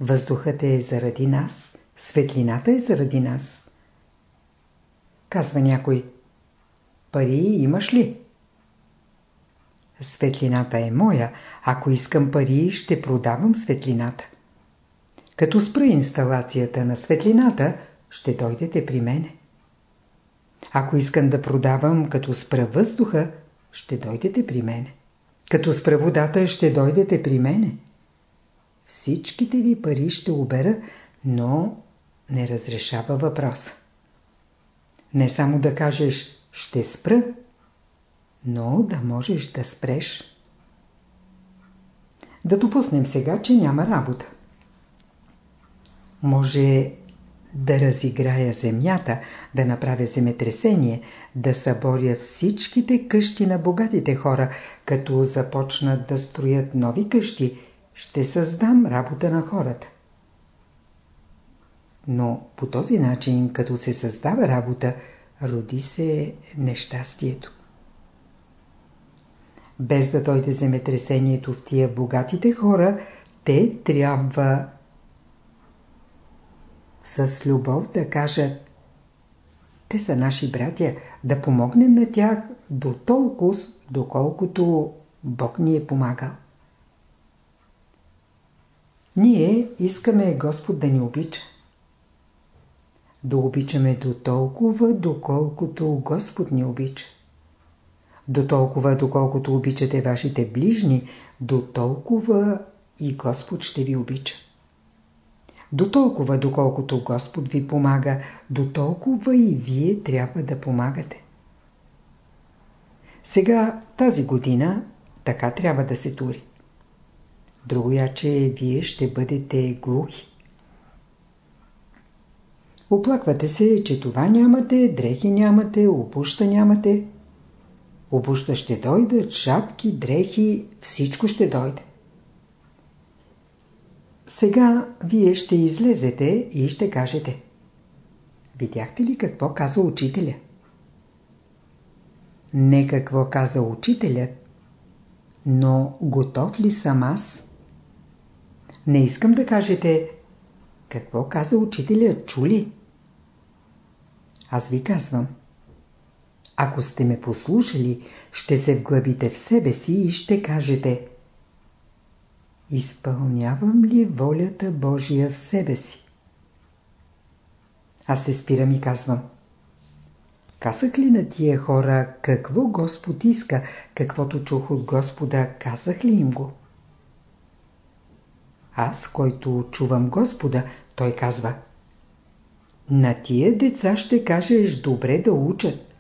Въздухът е заради нас, светлината е заради нас. Казва някой, пари имаш ли? Светлината е моя, ако искам пари, ще продавам светлината. Като спра инсталацията на светлината, ще дойдете при мене. Ако искам да продавам като спра въздуха, ще дойдете при мене. Като спра водата, ще дойдете при мене. Всичките ви пари ще обера, но не разрешава въпроса. Не само да кажеш «ще спра», но да можеш да спреш. Да допуснем сега, че няма работа. Може да разиграя земята, да направя земетресение, да съборя всичките къщи на богатите хора, като започнат да строят нови къщи, ще създам работа на хората. Но по този начин, като се създава работа, роди се нещастието. Без да дойде земетресението в тия богатите хора, те трябва с любов да кажат те са наши братя, да помогнем на тях до толкова, доколкото Бог ни е помагал. Ние искаме Господ да ни обича. Да обичаме до толкова, доколкото Господ ни обича. До толкова, доколкото обичате вашите ближни, до толкова и Господ ще ви обича. До толкова, доколкото Господ ви помага, до толкова и вие трябва да помагате. Сега, тази година, така трябва да се тури. Другояче вие ще бъдете глухи. Оплаквате се, че това нямате, дрехи нямате, обуща нямате. Обуща ще дойдат, шапки, дрехи, всичко ще дойде. Сега вие ще излезете и ще кажете. Видяхте ли какво каза учителя? Не какво каза учителят, но готов ли съм аз? Не искам да кажете какво каза учителят, чули? Аз ви казвам. Ако сте ме послушали, ще се вглъбите в себе си и ще кажете Изпълнявам ли волята Божия в себе си? Аз се спирам и казвам Казах ли на тия хора какво Господ иска, каквото чух от Господа, казах ли им го? Аз, който чувам Господа, той казва На тия деца ще кажеш добре да учат,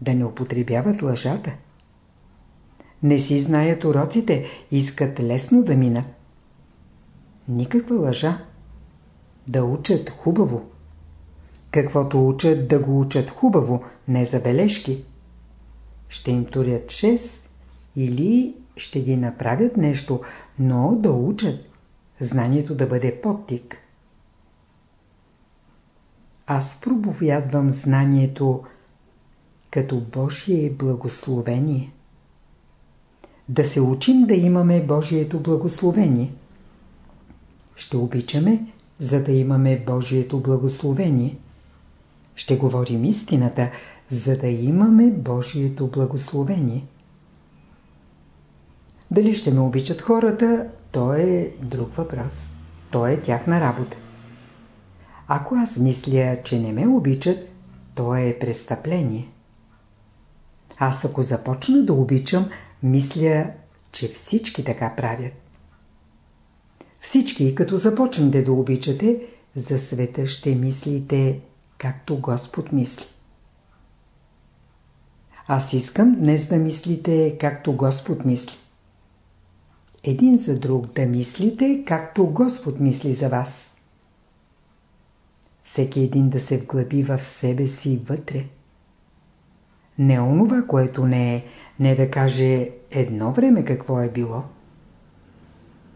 да не употребяват лъжата. Не си знаят уроците, искат лесно да минат. Никаква лъжа. Да учат хубаво. Каквото учат, да го учат хубаво, не забележки. Ще им турят 6 или ще ги направят нещо, но да учат. Знанието да бъде подтик. Аз проповядвам знанието като Божие благословение. Да се учим да имаме Божието благословение. Ще обичаме, за да имаме Божието благословение. Ще говорим истината, за да имаме Божието благословение. Дали ще ме обичат хората, то е друг въпрос. То е тяхна работа. Ако аз мисля, че не ме обичат, то е престъпление. Аз ако започна да обичам, мисля, че всички така правят. Всички, като започнете да обичате, за света ще мислите, както Господ мисли. Аз искам днес да мислите, както Господ мисли. Един за друг да мислите, както Господ мисли за вас. Всеки един да се вглъби в себе си вътре. Не онова, което не е, не да каже едно време какво е било.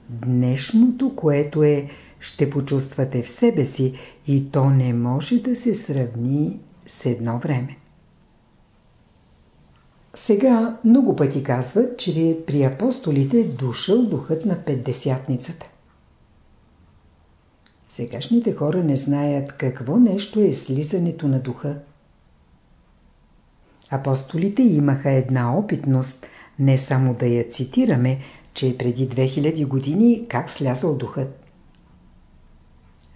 Днешното, което е, ще почувствате в себе си и то не може да се сравни с едно време. Сега много пъти казват, че при апостолите дошъл духът на Петдесятницата. Сегашните хора не знаят какво нещо е слизането на духа. Апостолите имаха една опитност, не само да я цитираме, че преди 2000 години как слязал духът.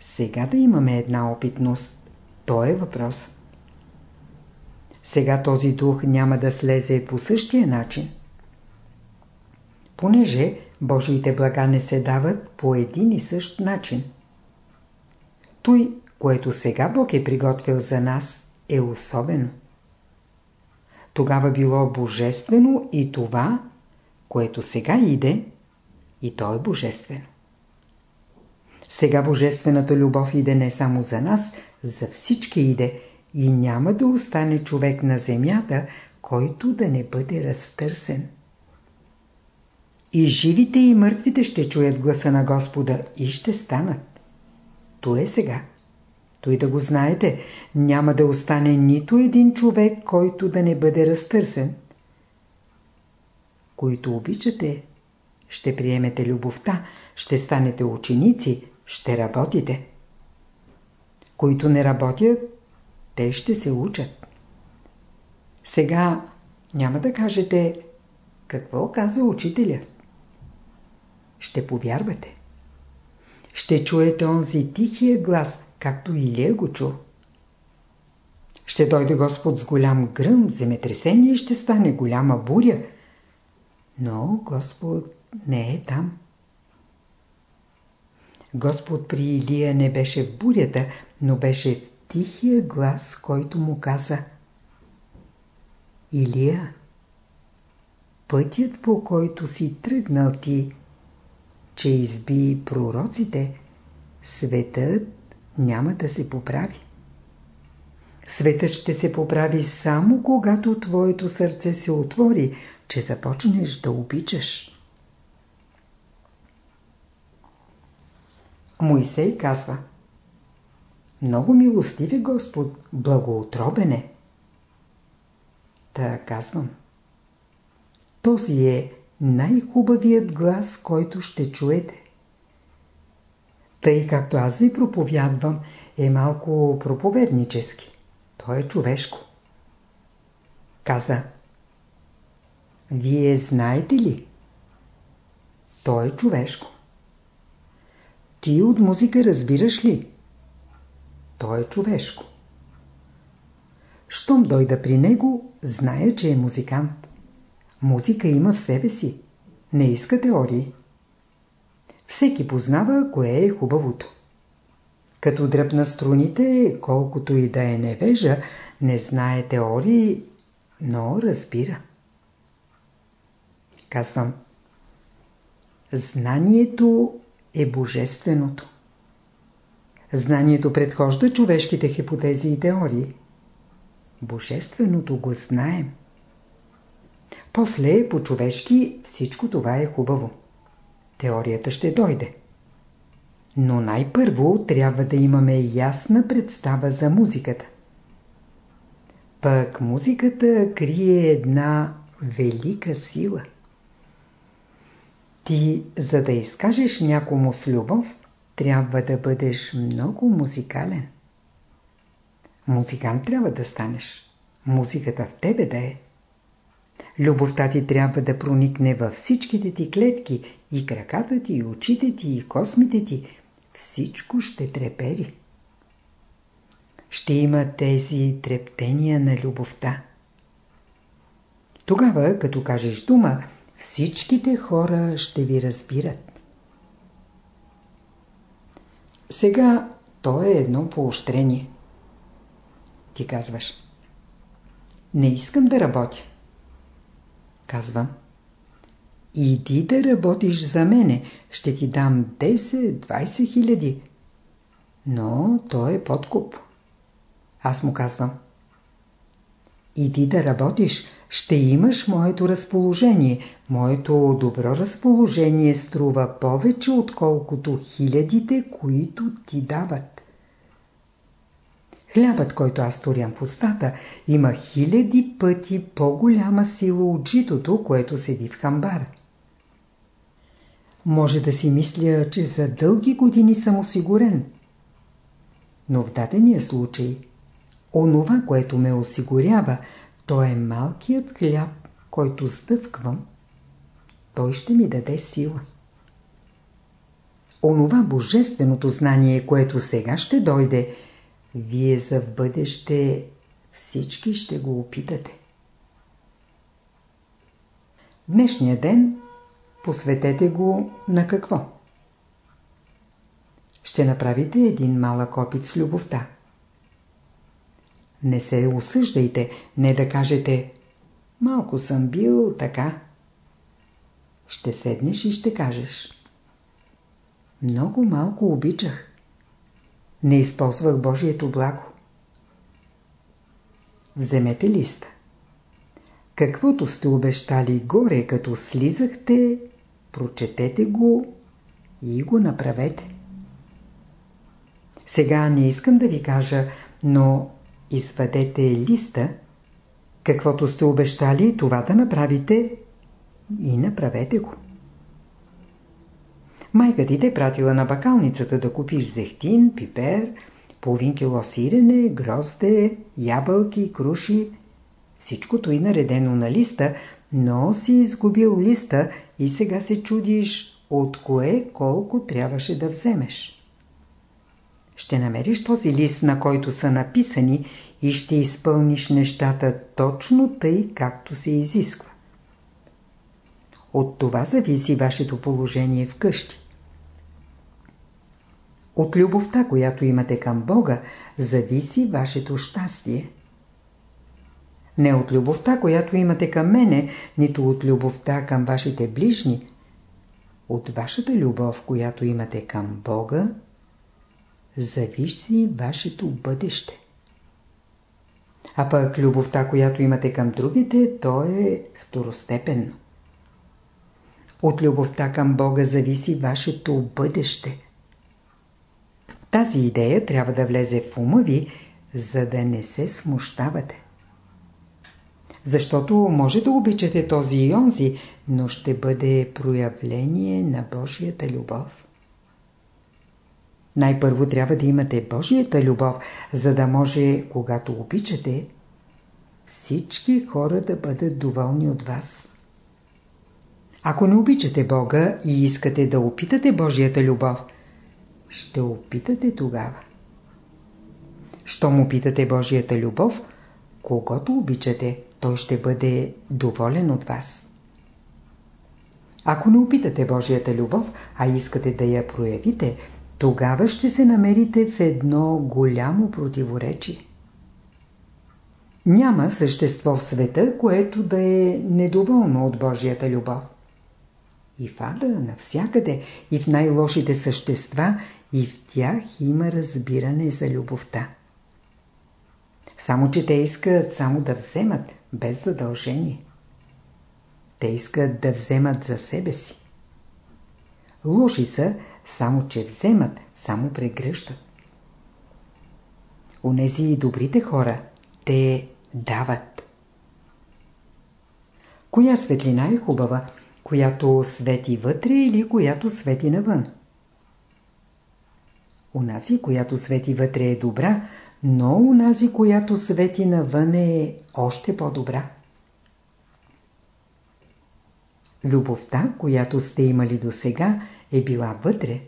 Сега да имаме една опитност, то е въпрос. Сега този дух няма да слезе по същия начин. Понеже Божиите блага не се дават по един и същ начин. Той, което сега Бог е приготвил за нас, е особено. Тогава било божествено и това, което сега иде, и то е божествено. Сега божествената любов иде не само за нас, за всички иде и няма да остане човек на земята, който да не бъде разтърсен. И живите и мъртвите ще чуят гласа на Господа и ще станат. То е сега. Той да го знаете, няма да остане нито един човек, който да не бъде разтърсен. Които обичате, ще приемете любовта, ще станете ученици, ще работите. Които не работят, те ще се учат. Сега няма да кажете какво каза учителя. Ще повярвате. Ще чуете онзи тихия глас, както Илия го чу. Ще дойде Господ с голям гръм, земетресение ще стане голяма буря. Но Господ не е там. Господ при Илия не беше в бурята, но беше в тихия глас, който му каза Илия, пътят по който си тръгнал ти, че изби пророците, светът няма да се поправи. Светът ще се поправи само когато твоето сърце се отвори, че започнеш да обичаш. Моисей казва Много милостиви Господ, благоутробен е. Та казвам Този е най-хубавият глас, който ще чуете. Тъй както аз ви проповядвам, е малко проповеднически. То е човешко. Каза Вие знаете ли? То е човешко. Ти от музика разбираш ли? То е човешко. Щом дойда при него, зная, че е музикант. Музика има в себе си. Не иска теории. Всеки познава кое е хубавото. Като дръпна струните, колкото и да е невежа, не знае теории, но разбира. Казвам. Знанието е божественото. Знанието предхожда човешките хипотези и теории. Божественото го знаем. После, по-човешки, всичко това е хубаво. Теорията ще дойде. Но най-първо трябва да имаме ясна представа за музиката. Пък музиката крие една велика сила. Ти, за да изкажеш някому с любов, трябва да бъдеш много музикален. Музикант трябва да станеш. Музиката в тебе да е. Любовта ти трябва да проникне във всичките ти клетки, и краката ти, и очите ти, и космите ти. Всичко ще трепери. Ще има тези трептения на любовта. Тогава, като кажеш дума, всичките хора ще ви разбират. Сега то е едно поощрение. Ти казваш. Не искам да работя. Казвам. Иди да работиш за мене. Ще ти дам 10-20 хиляди. Но то е подкуп. Аз му казвам. Иди да работиш. Ще имаш моето разположение. Моето добро разположение струва повече, отколкото хилядите, които ти дават. Хлябът, който аз турям в устата, има хиляди пъти по-голяма сила от житото, което седи в хамбара. Може да си мисля, че за дълги години съм осигурен. Но в дадения случай, онова, което ме осигурява, то е малкият хляб, който сдъвквам. Той ще ми даде сила. Онова божественото знание, което сега ще дойде, вие за в бъдеще всички ще го опитате. Днешния ден посветете го на какво? Ще направите един малък опит с любовта. Не се осъждайте, не да кажете «Малко съм бил така». Ще седнеш и ще кажеш «Много малко обичах. Не използвах Божието благо». Вземете листа. Каквото сте обещали горе, като слизахте, прочетете го и го направете. Сега не искам да ви кажа, но извадете листа, каквото сте обещали, това да направите и направете го. Майка ти те пратила на бакалницата да купиш зехтин, пипер, половин кило сирене, грозде, ябълки, круши. Всичкото и наредено на листа, но си изгубил листа и сега се чудиш от кое колко трябваше да вземеш. Ще намериш този лист, на който са написани и ще изпълниш нещата точно тъй, както се изисква. От това зависи вашето положение в къщи. От любовта, която имате към Бога, зависи вашето щастие. Не от любовта, която имате към мене, нито от любовта към вашите ближни. От вашата любов, която имате към Бога, зависи вашето бъдеще. А пък любовта, която имате към другите, то е второстепенно. От любовта към Бога зависи вашето бъдеще. Тази идея трябва да влезе в ума ви, за да не се смущавате. Защото може да обичате този и онзи, но ще бъде проявление на Божията любов. Най-първо трябва да имате Божията любов, за да може, когато обичате, всички хора да бъдат доволни от вас. Ако не обичате Бога и искате да опитате Божията любов, ще опитате тогава. Щом опитате Божията любов, когато обичате, той ще бъде доволен от вас. Ако не опитате Божията любов, а искате да я проявите, тогава ще се намерите в едно голямо противоречие. Няма същество в света, което да е недоволно от Божията любов. И в ада, навсякъде, и в най-лошите същества, и в тях има разбиране за любовта. Само, че те искат само да вземат, без задължение. Те искат да вземат за себе си. Лоши са, само че вземат, само прегръщат. Унези добрите хора, те дават. Коя светлина е хубава? Която свети вътре или която свети навън? Унази, която свети вътре е добра, но унази, която свети навън е още по-добра. Любовта, която сте имали до сега, е била вътре.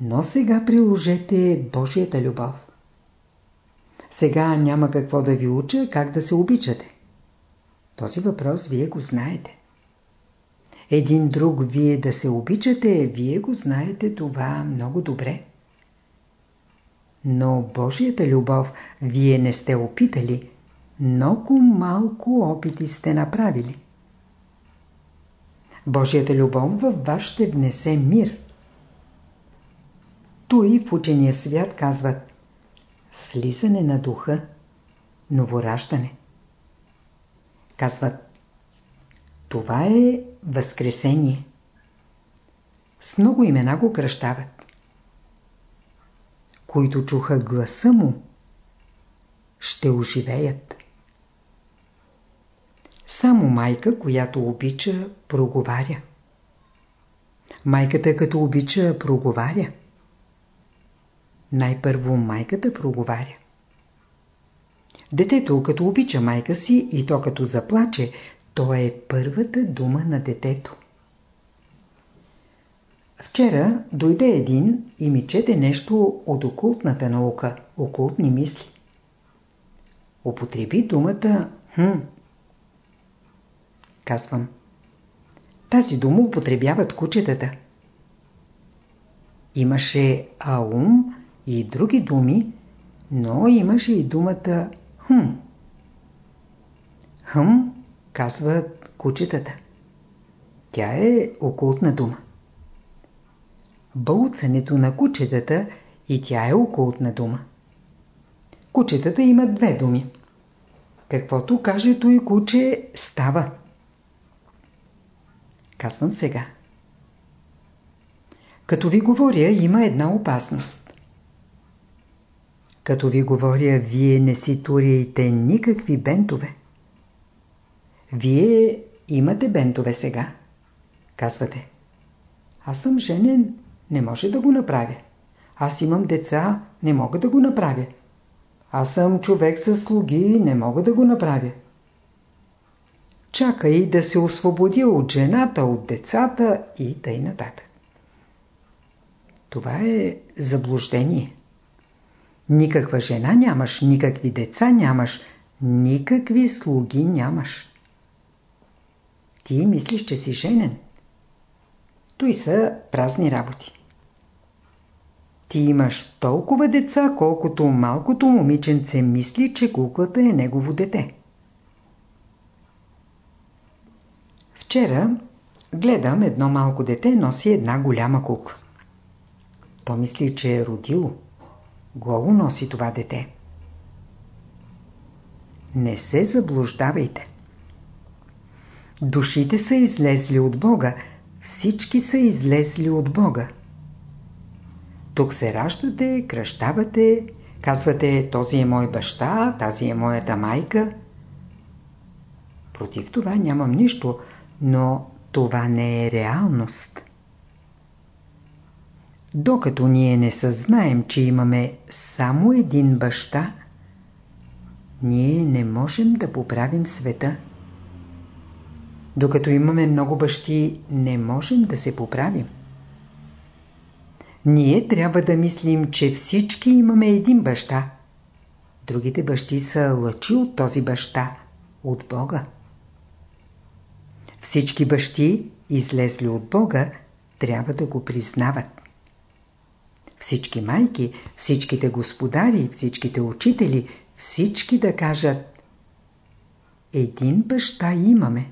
Но сега приложете Божията любов. Сега няма какво да ви уча как да се обичате. Този въпрос вие го знаете. Един друг вие да се обичате, вие го знаете това много добре. Но Божията любов вие не сте опитали, много малко опити сте направили. Божията любов във вас ще внесе мир. Той в учения свят казват слизане на духа, новораждане. Казват това е възкресение. С много имена го кръщават. Които чуха гласа му, ще оживеят. Само майка, която обича, проговаря. Майката като обича, проговаря. Най-първо майката проговаря. Детето като обича майка си и то като заплаче, то е първата дума на детето. Вчера дойде един и ми чете нещо от окултната наука, окултни мисли. Употреби думата «хм». Казвам. Тази дума употребяват кучетата. Имаше аум и други думи, но имаше и думата «хм». «Хм» казват кучетата. Тя е окултна дума. Бълцането на кучетата и тя е окултна дума. Кучетата имат две думи. Каквото каже той куче, става. Казвам сега. Като ви говоря, има една опасност. Като ви говоря, вие не си туряйте никакви бентове. Вие имате бентове сега. Казвате. Аз съм женен, не може да го направя. Аз имам деца, не мога да го направя. Аз съм човек с слуги, не мога да го направя. Чакай да се освободя от жената, от децата и тъй нататък. Това е заблуждение. Никаква жена нямаш, никакви деца нямаш, никакви слуги нямаш. Ти мислиш, че си женен. Той са празни работи. Ти имаш толкова деца, колкото малкото момиченце мисли, че куклата е негово дете. Вчера гледам едно малко дете носи една голяма кукла. То мисли, че е родило. Голо носи това дете. Не се заблуждавайте. Душите са излезли от Бога. Всички са излезли от Бога. Тук се раждате, кръщавате, казвате, този е мой баща, тази е моята майка. Против това нямам нищо, но това не е реалност. Докато ние не съзнаем, че имаме само един баща, ние не можем да поправим света. Докато имаме много бащи, не можем да се поправим. Ние трябва да мислим, че всички имаме един баща. Другите бащи са лъчи от този баща, от Бога. Всички бащи, излезли от Бога, трябва да го признават. Всички майки, всичките господари, всичките учители, всички да кажат Един баща имаме.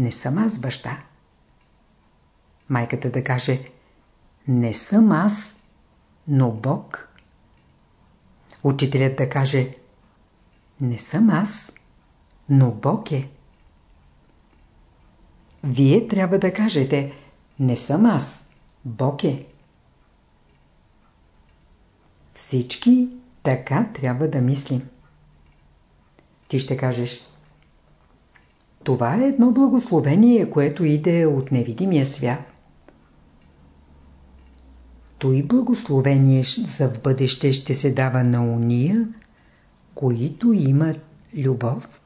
Не съм аз баща. Майката да каже Не съм аз, но Бог. Учителят да каже Не съм аз, но Бог е. Вие трябва да кажете Не съм аз, Бог е. Всички така трябва да мислим. Ти ще кажеш Това е едно благословение, което иде от невидимия свят. Той благословение за в бъдеще ще се дава на уния, които имат любов.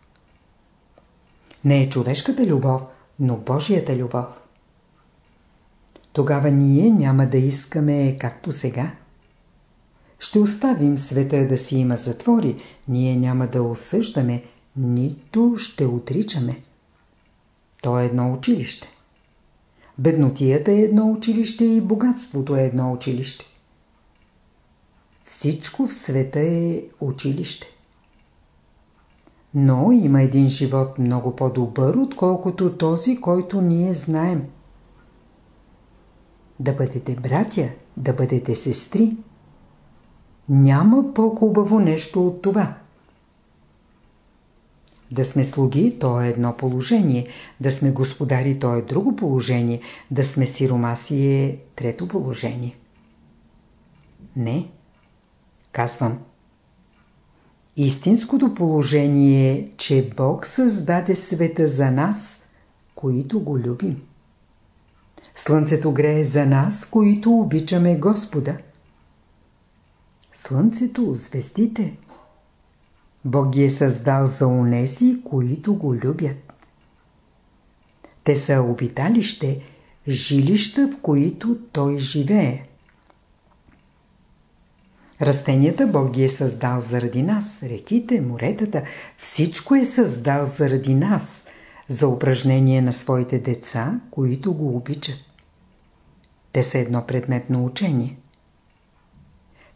Не е човешката любов, но Божията любов. Тогава ние няма да искаме както сега. Ще оставим света да си има затвори, ние няма да осъждаме, нито ще отричаме. То е едно училище. Беднотията е едно училище и богатството е едно училище. Всичко в света е училище. Но има един живот много по-добър, отколкото този, който ние знаем. Да бъдете братя, да бъдете сестри. Няма по-хубаво нещо от това. Да сме слуги, то е едно положение. Да сме господари, то е друго положение. Да сме сиромаси е трето положение. Не. Казвам. Истинското положение е, че Бог създаде света за нас, които го любим. Слънцето грее за нас, които обичаме Господа. Слънцето, звездите. Бог ги е създал за унеси, които го любят. Те са обиталище, жилища, в които Той живее. Растенията Бог ги е създал заради нас, реките, моретата, всичко е създал заради нас, за упражнение на своите деца, които го обичат. Те са едно предметно учение.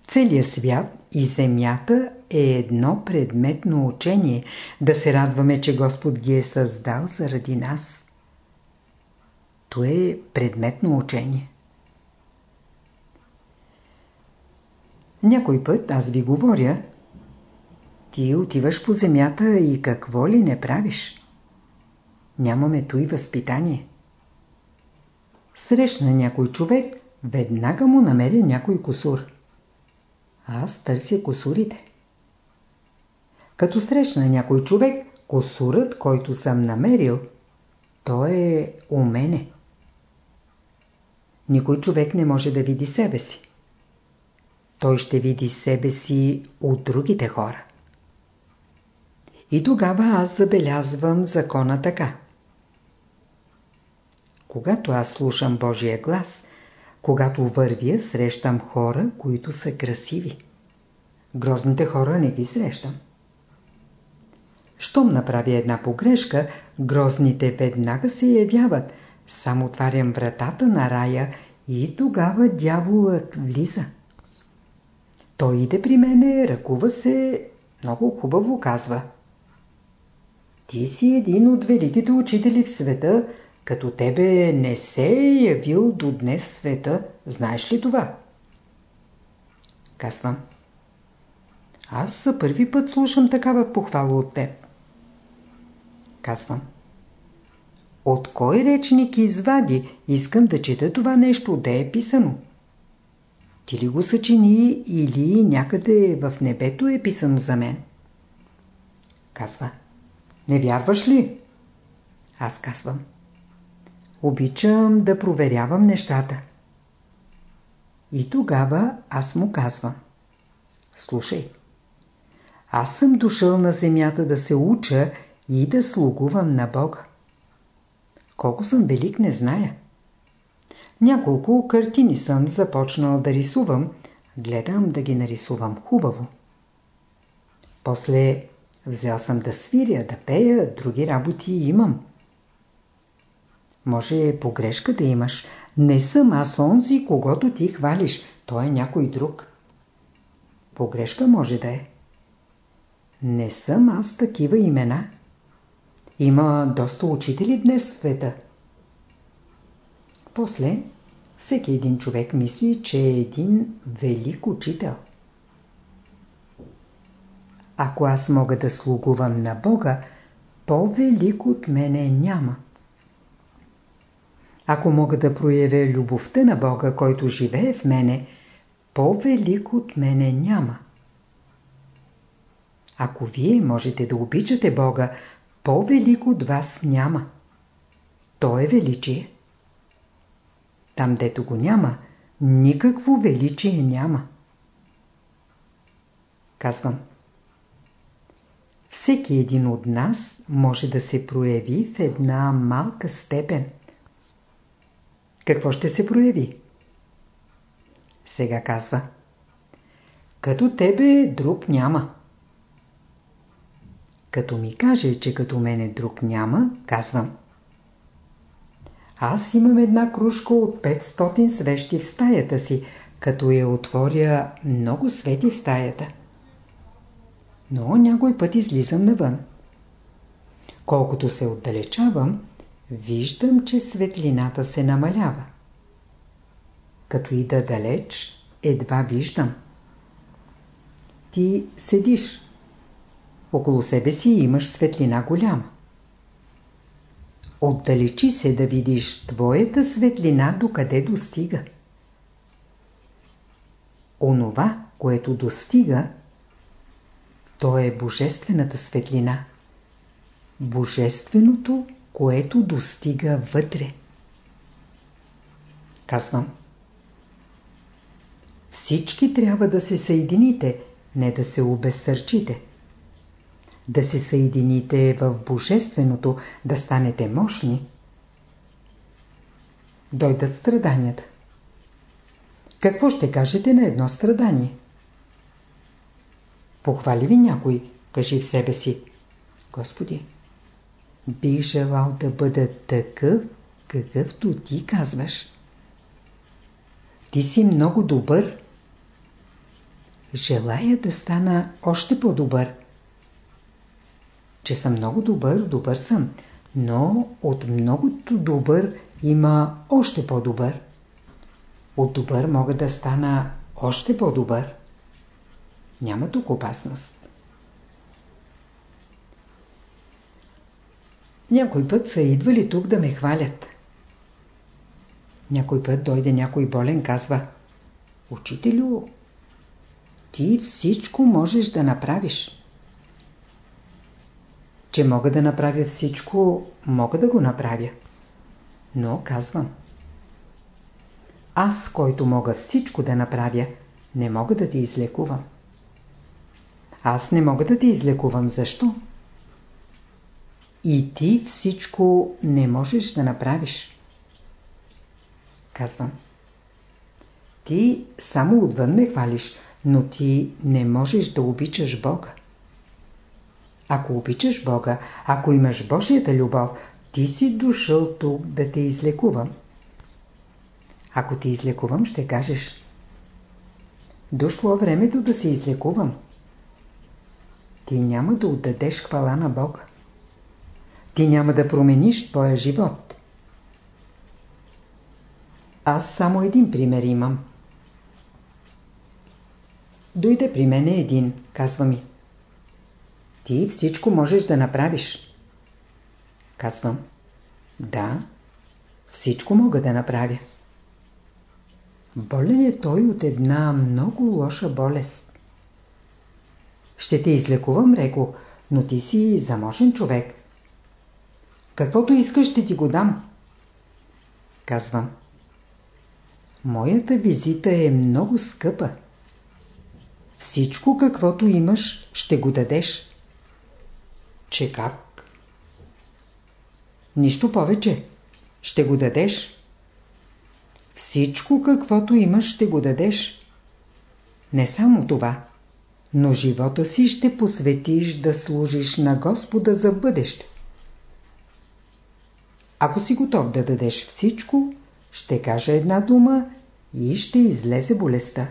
Целият свят и земята е едно предметно учение, да се радваме, че Господ ги е създал заради нас. То е предметно учение. Някой път аз ви говоря, ти отиваш по земята и какво ли не правиш? Нямаме и възпитание. Срещна някой човек, веднага му намеря някой косур. Аз търся косурите. Като срещна някой човек, косурът, който съм намерил, то е у мене. Никой човек не може да види себе си. Той ще види себе си от другите хора. И тогава аз забелязвам закона така. Когато аз слушам Божия глас, когато вървя, срещам хора, които са красиви. Грозните хора не ги срещам. Щом направя една погрешка, грозните веднага се явяват. Само отварям вратата на рая и тогава дяволът влиза. Той иде при мене, ръкува се, много хубаво казва. Ти си един от великите учители в света, като тебе не се е явил до днес света. Знаеш ли това? Казвам. Аз за първи път слушам такава похвала от теб. Казвам. От кой речник извади? Искам да чета това нещо, да е писано. Ти ли го съчини или някъде в небето е писано за мен? Казва. Не вярваш ли? Аз казвам. Обичам да проверявам нещата. И тогава аз му казвам. Слушай. Аз съм дошъл на земята да се уча и да слугувам на Бога. Колко съм велик не зная. Няколко картини съм започнал да рисувам. Гледам да ги нарисувам хубаво. После взел съм да свиря, да пея, други работи имам. Може погрешка да имаш. Не съм аз онзи, когато ти хвалиш. Той е някой друг. Погрешка може да е. Не съм аз такива имена. Има доста учители днес в света. После всеки един човек мисли, че е един велик учител. Ако аз мога да слугувам на Бога, по-велик от мене няма. Ако мога да проявя любовта на Бога, който живее в мене, по-велик от мене няма. Ако вие можете да обичате Бога, по-велик от вас няма. То е величие. Там, дето го няма, никакво величие няма. Казвам. Всеки един от нас може да се прояви в една малка степен. Какво ще се прояви? Сега казва. Като тебе друг няма. Като ми каже, че като мене друг няма, казвам. Аз имам една кружка от 500 свещи в стаята си, като я отворя много свети в стаята. Но някой път излизам навън. Колкото се отдалечавам, виждам, че светлината се намалява. Като ида далеч, едва виждам. Ти седиш. Около себе си имаш светлина голяма. Отдалечи се да видиш твоята светлина докъде достига. Онова, което достига, то е божествената светлина. Божественото, което достига вътре. Казвам. Всички трябва да се съедините, не да се обезсърчите да се съедините в Божественото, да станете мощни, дойдат страданията. Какво ще кажете на едно страдание? Похвали ви някой, кажи в себе си. Господи, бих желал да бъда такъв, какъвто ти казваш. Ти си много добър. Желая да стана още по-добър че съм много добър, добър съм. Но от многото добър има още по-добър. От добър мога да стана още по-добър. Няма тук опасност. Някой път са идвали тук да ме хвалят. Някой път дойде някой болен, казва Учителю, ти всичко можеш да направиш че мога да направя всичко, мога да го направя. Но казвам. Аз, който мога всичко да направя, не мога да те излекувам. Аз не мога да те излекувам. Защо? И ти всичко не можеш да направиш. Казвам. Ти само отвън ме хвалиш, но ти не можеш да обичаш Бога. Ако обичаш Бога, ако имаш Божията любов, ти си дошъл тук да те излекувам. Ако ти излекувам, ще кажеш Дошло времето да се излекувам. Ти няма да отдадеш хвала на Бога. Ти няма да промениш твоя живот. Аз само един пример имам. Дойде при мене един, казва ми. Ти всичко можеш да направиш. Казвам. Да, всичко мога да направя. Болен е той от една много лоша болест. Ще те излекувам, реко, но ти си заможен човек. Каквото искаш, ще ти го дам. Казвам. Моята визита е много скъпа. Всичко, каквото имаш, ще го дадеш. Че как? Нищо повече. Ще го дадеш. Всичко, каквото имаш, ще го дадеш. Не само това, но живота си ще посветиш да служиш на Господа за бъдеще. Ако си готов да дадеш всичко, ще кажа една дума и ще излезе болестта.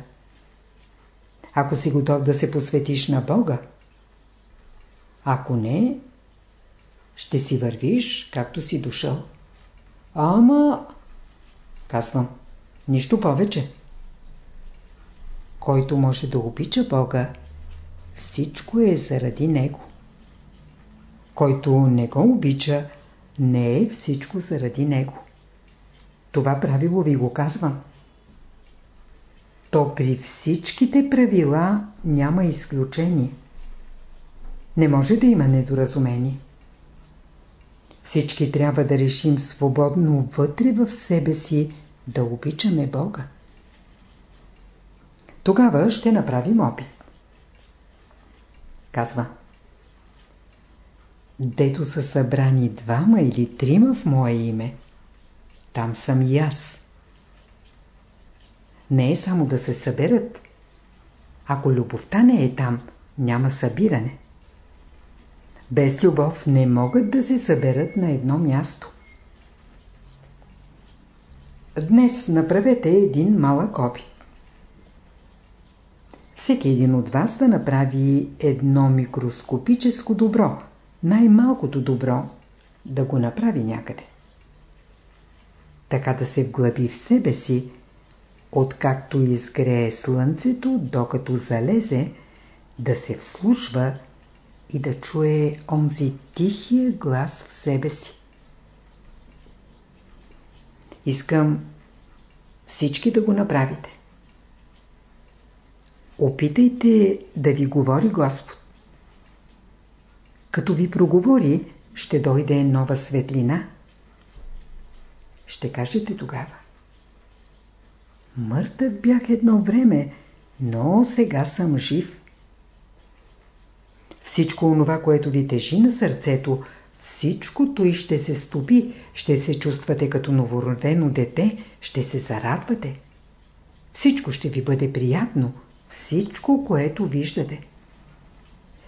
Ако си готов да се посветиш на Бога, ако не, ще си вървиш, както си дошъл. Ама, казвам, нищо повече. Който може да обича Бога, всичко е заради Него. Който не го обича, не е всичко заради Него. Това правило ви го казвам. То при всичките правила няма изключение. Не може да има недоразумение. Всички трябва да решим свободно вътре в себе си да обичаме Бога. Тогава ще направим опит. Казва. Дето са събрани двама или трима в мое име, там съм и аз. Не е само да се съберат. Ако любовта не е там, няма събиране. Без любов не могат да се съберат на едно място. Днес направете един малък опит. Всеки един от вас да направи едно микроскопическо добро, най-малкото добро, да го направи някъде. Така да се вглъби в себе си, откакто изгрее слънцето, докато залезе, да се вслушва и да чуе онзи тихия глас в себе си. Искам всички да го направите. Опитайте да ви говори Господ. Като ви проговори, ще дойде нова светлина. Ще кажете тогава. Мъртъв бях едно време, но сега съм жив. Всичко онова, което ви тежи на сърцето, всичкото и ще се стопи, ще се чувствате като новородено дете, ще се зарадвате. Всичко ще ви бъде приятно, всичко, което виждате.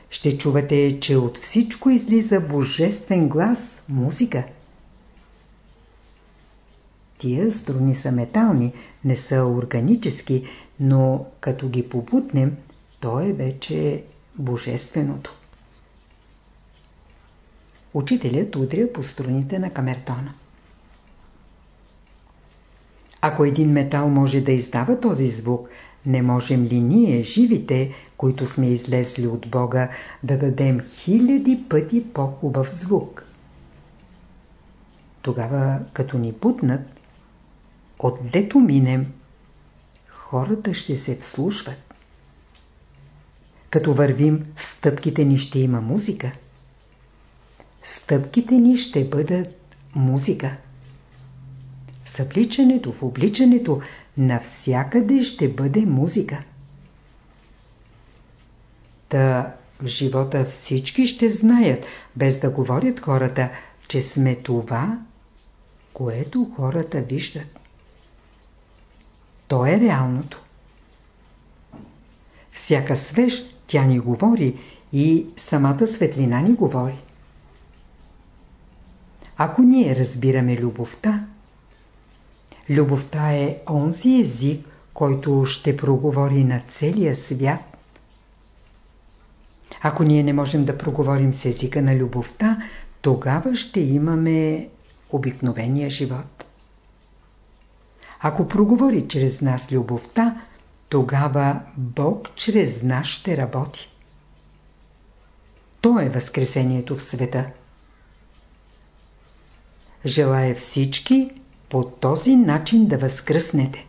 Ще чувате, че от всичко излиза божествен глас, музика. Тия струни са метални, не са органически, но като ги побутнем, то е вече божественото. Учителят удря по струните на камертона. Ако един метал може да издава този звук, не можем ли ние, живите, които сме излезли от Бога, да дадем хиляди пъти по-хубав звук? Тогава, като ни путнат, отдето минем, хората ще се вслушват. Като вървим, в стъпките ни ще има музика. Стъпките ни ще бъдат музика. В събличането, в обличането, навсякъде ще бъде музика. Та в живота всички ще знаят, без да говорят хората, че сме това, което хората виждат. То е реалното. всяка свеж тя ни говори и самата светлина ни говори. Ако ние разбираме любовта, любовта е онзи език, който ще проговори на целия свят. Ако ние не можем да проговорим с езика на любовта, тогава ще имаме обикновения живот. Ако проговори чрез нас любовта, тогава Бог чрез нас ще работи. То е възкресението в света. Желая всички по този начин да възкръснете.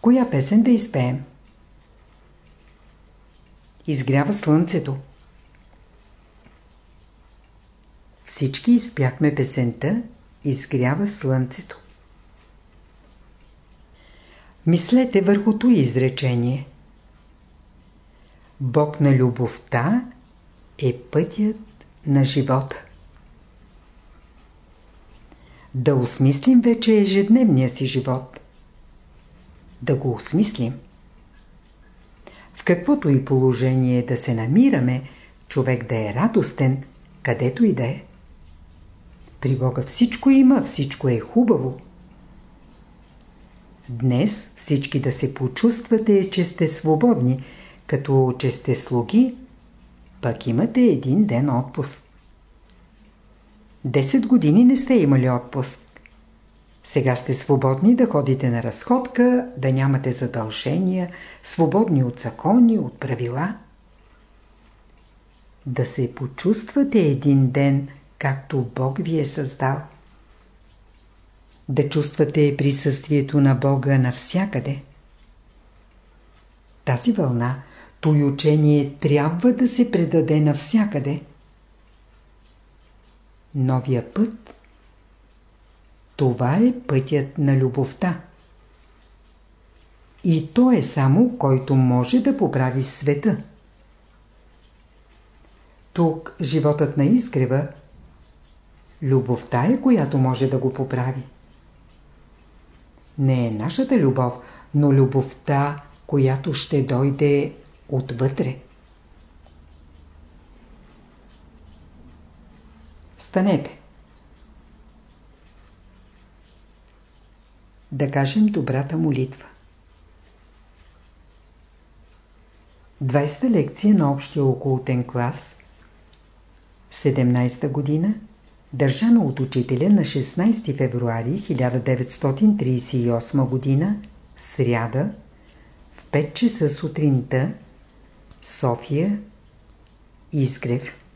Коя песен да изпеем? Изгрява слънцето. Всички изпяхме песента Изгрява слънцето. Мислете върху това изречение. Бог на любовта е пътят на живота. Да осмислим вече ежедневния си живот. Да го осмислим. В каквото и положение да се намираме, човек да е радостен, където и да е. При Бога всичко има, всичко е хубаво. Днес всички да се почувствате, че сте свободни, като че сте слуги, пък имате един ден отпуск. Десет години не сте имали отпуск. Сега сте свободни да ходите на разходка, да нямате задължения, свободни от закони, от правила. Да се почувствате един ден, както Бог ви е създал. Да чувствате присъствието на Бога навсякъде. Тази вълна, той учение трябва да се предаде навсякъде. Новия път това е пътят на любовта. И то е само, който може да поправи света. Тук животът на изгрева, любовта е, която може да го поправи. Не е нашата любов, но любовта, която ще дойде отвътре. Станете. Да кажем добрата молитва. 20-та лекция на общия околотен клас 17-та година държана от учителя на 16 февруари 1938 година сряда в 5 часа сутринта София Изгрев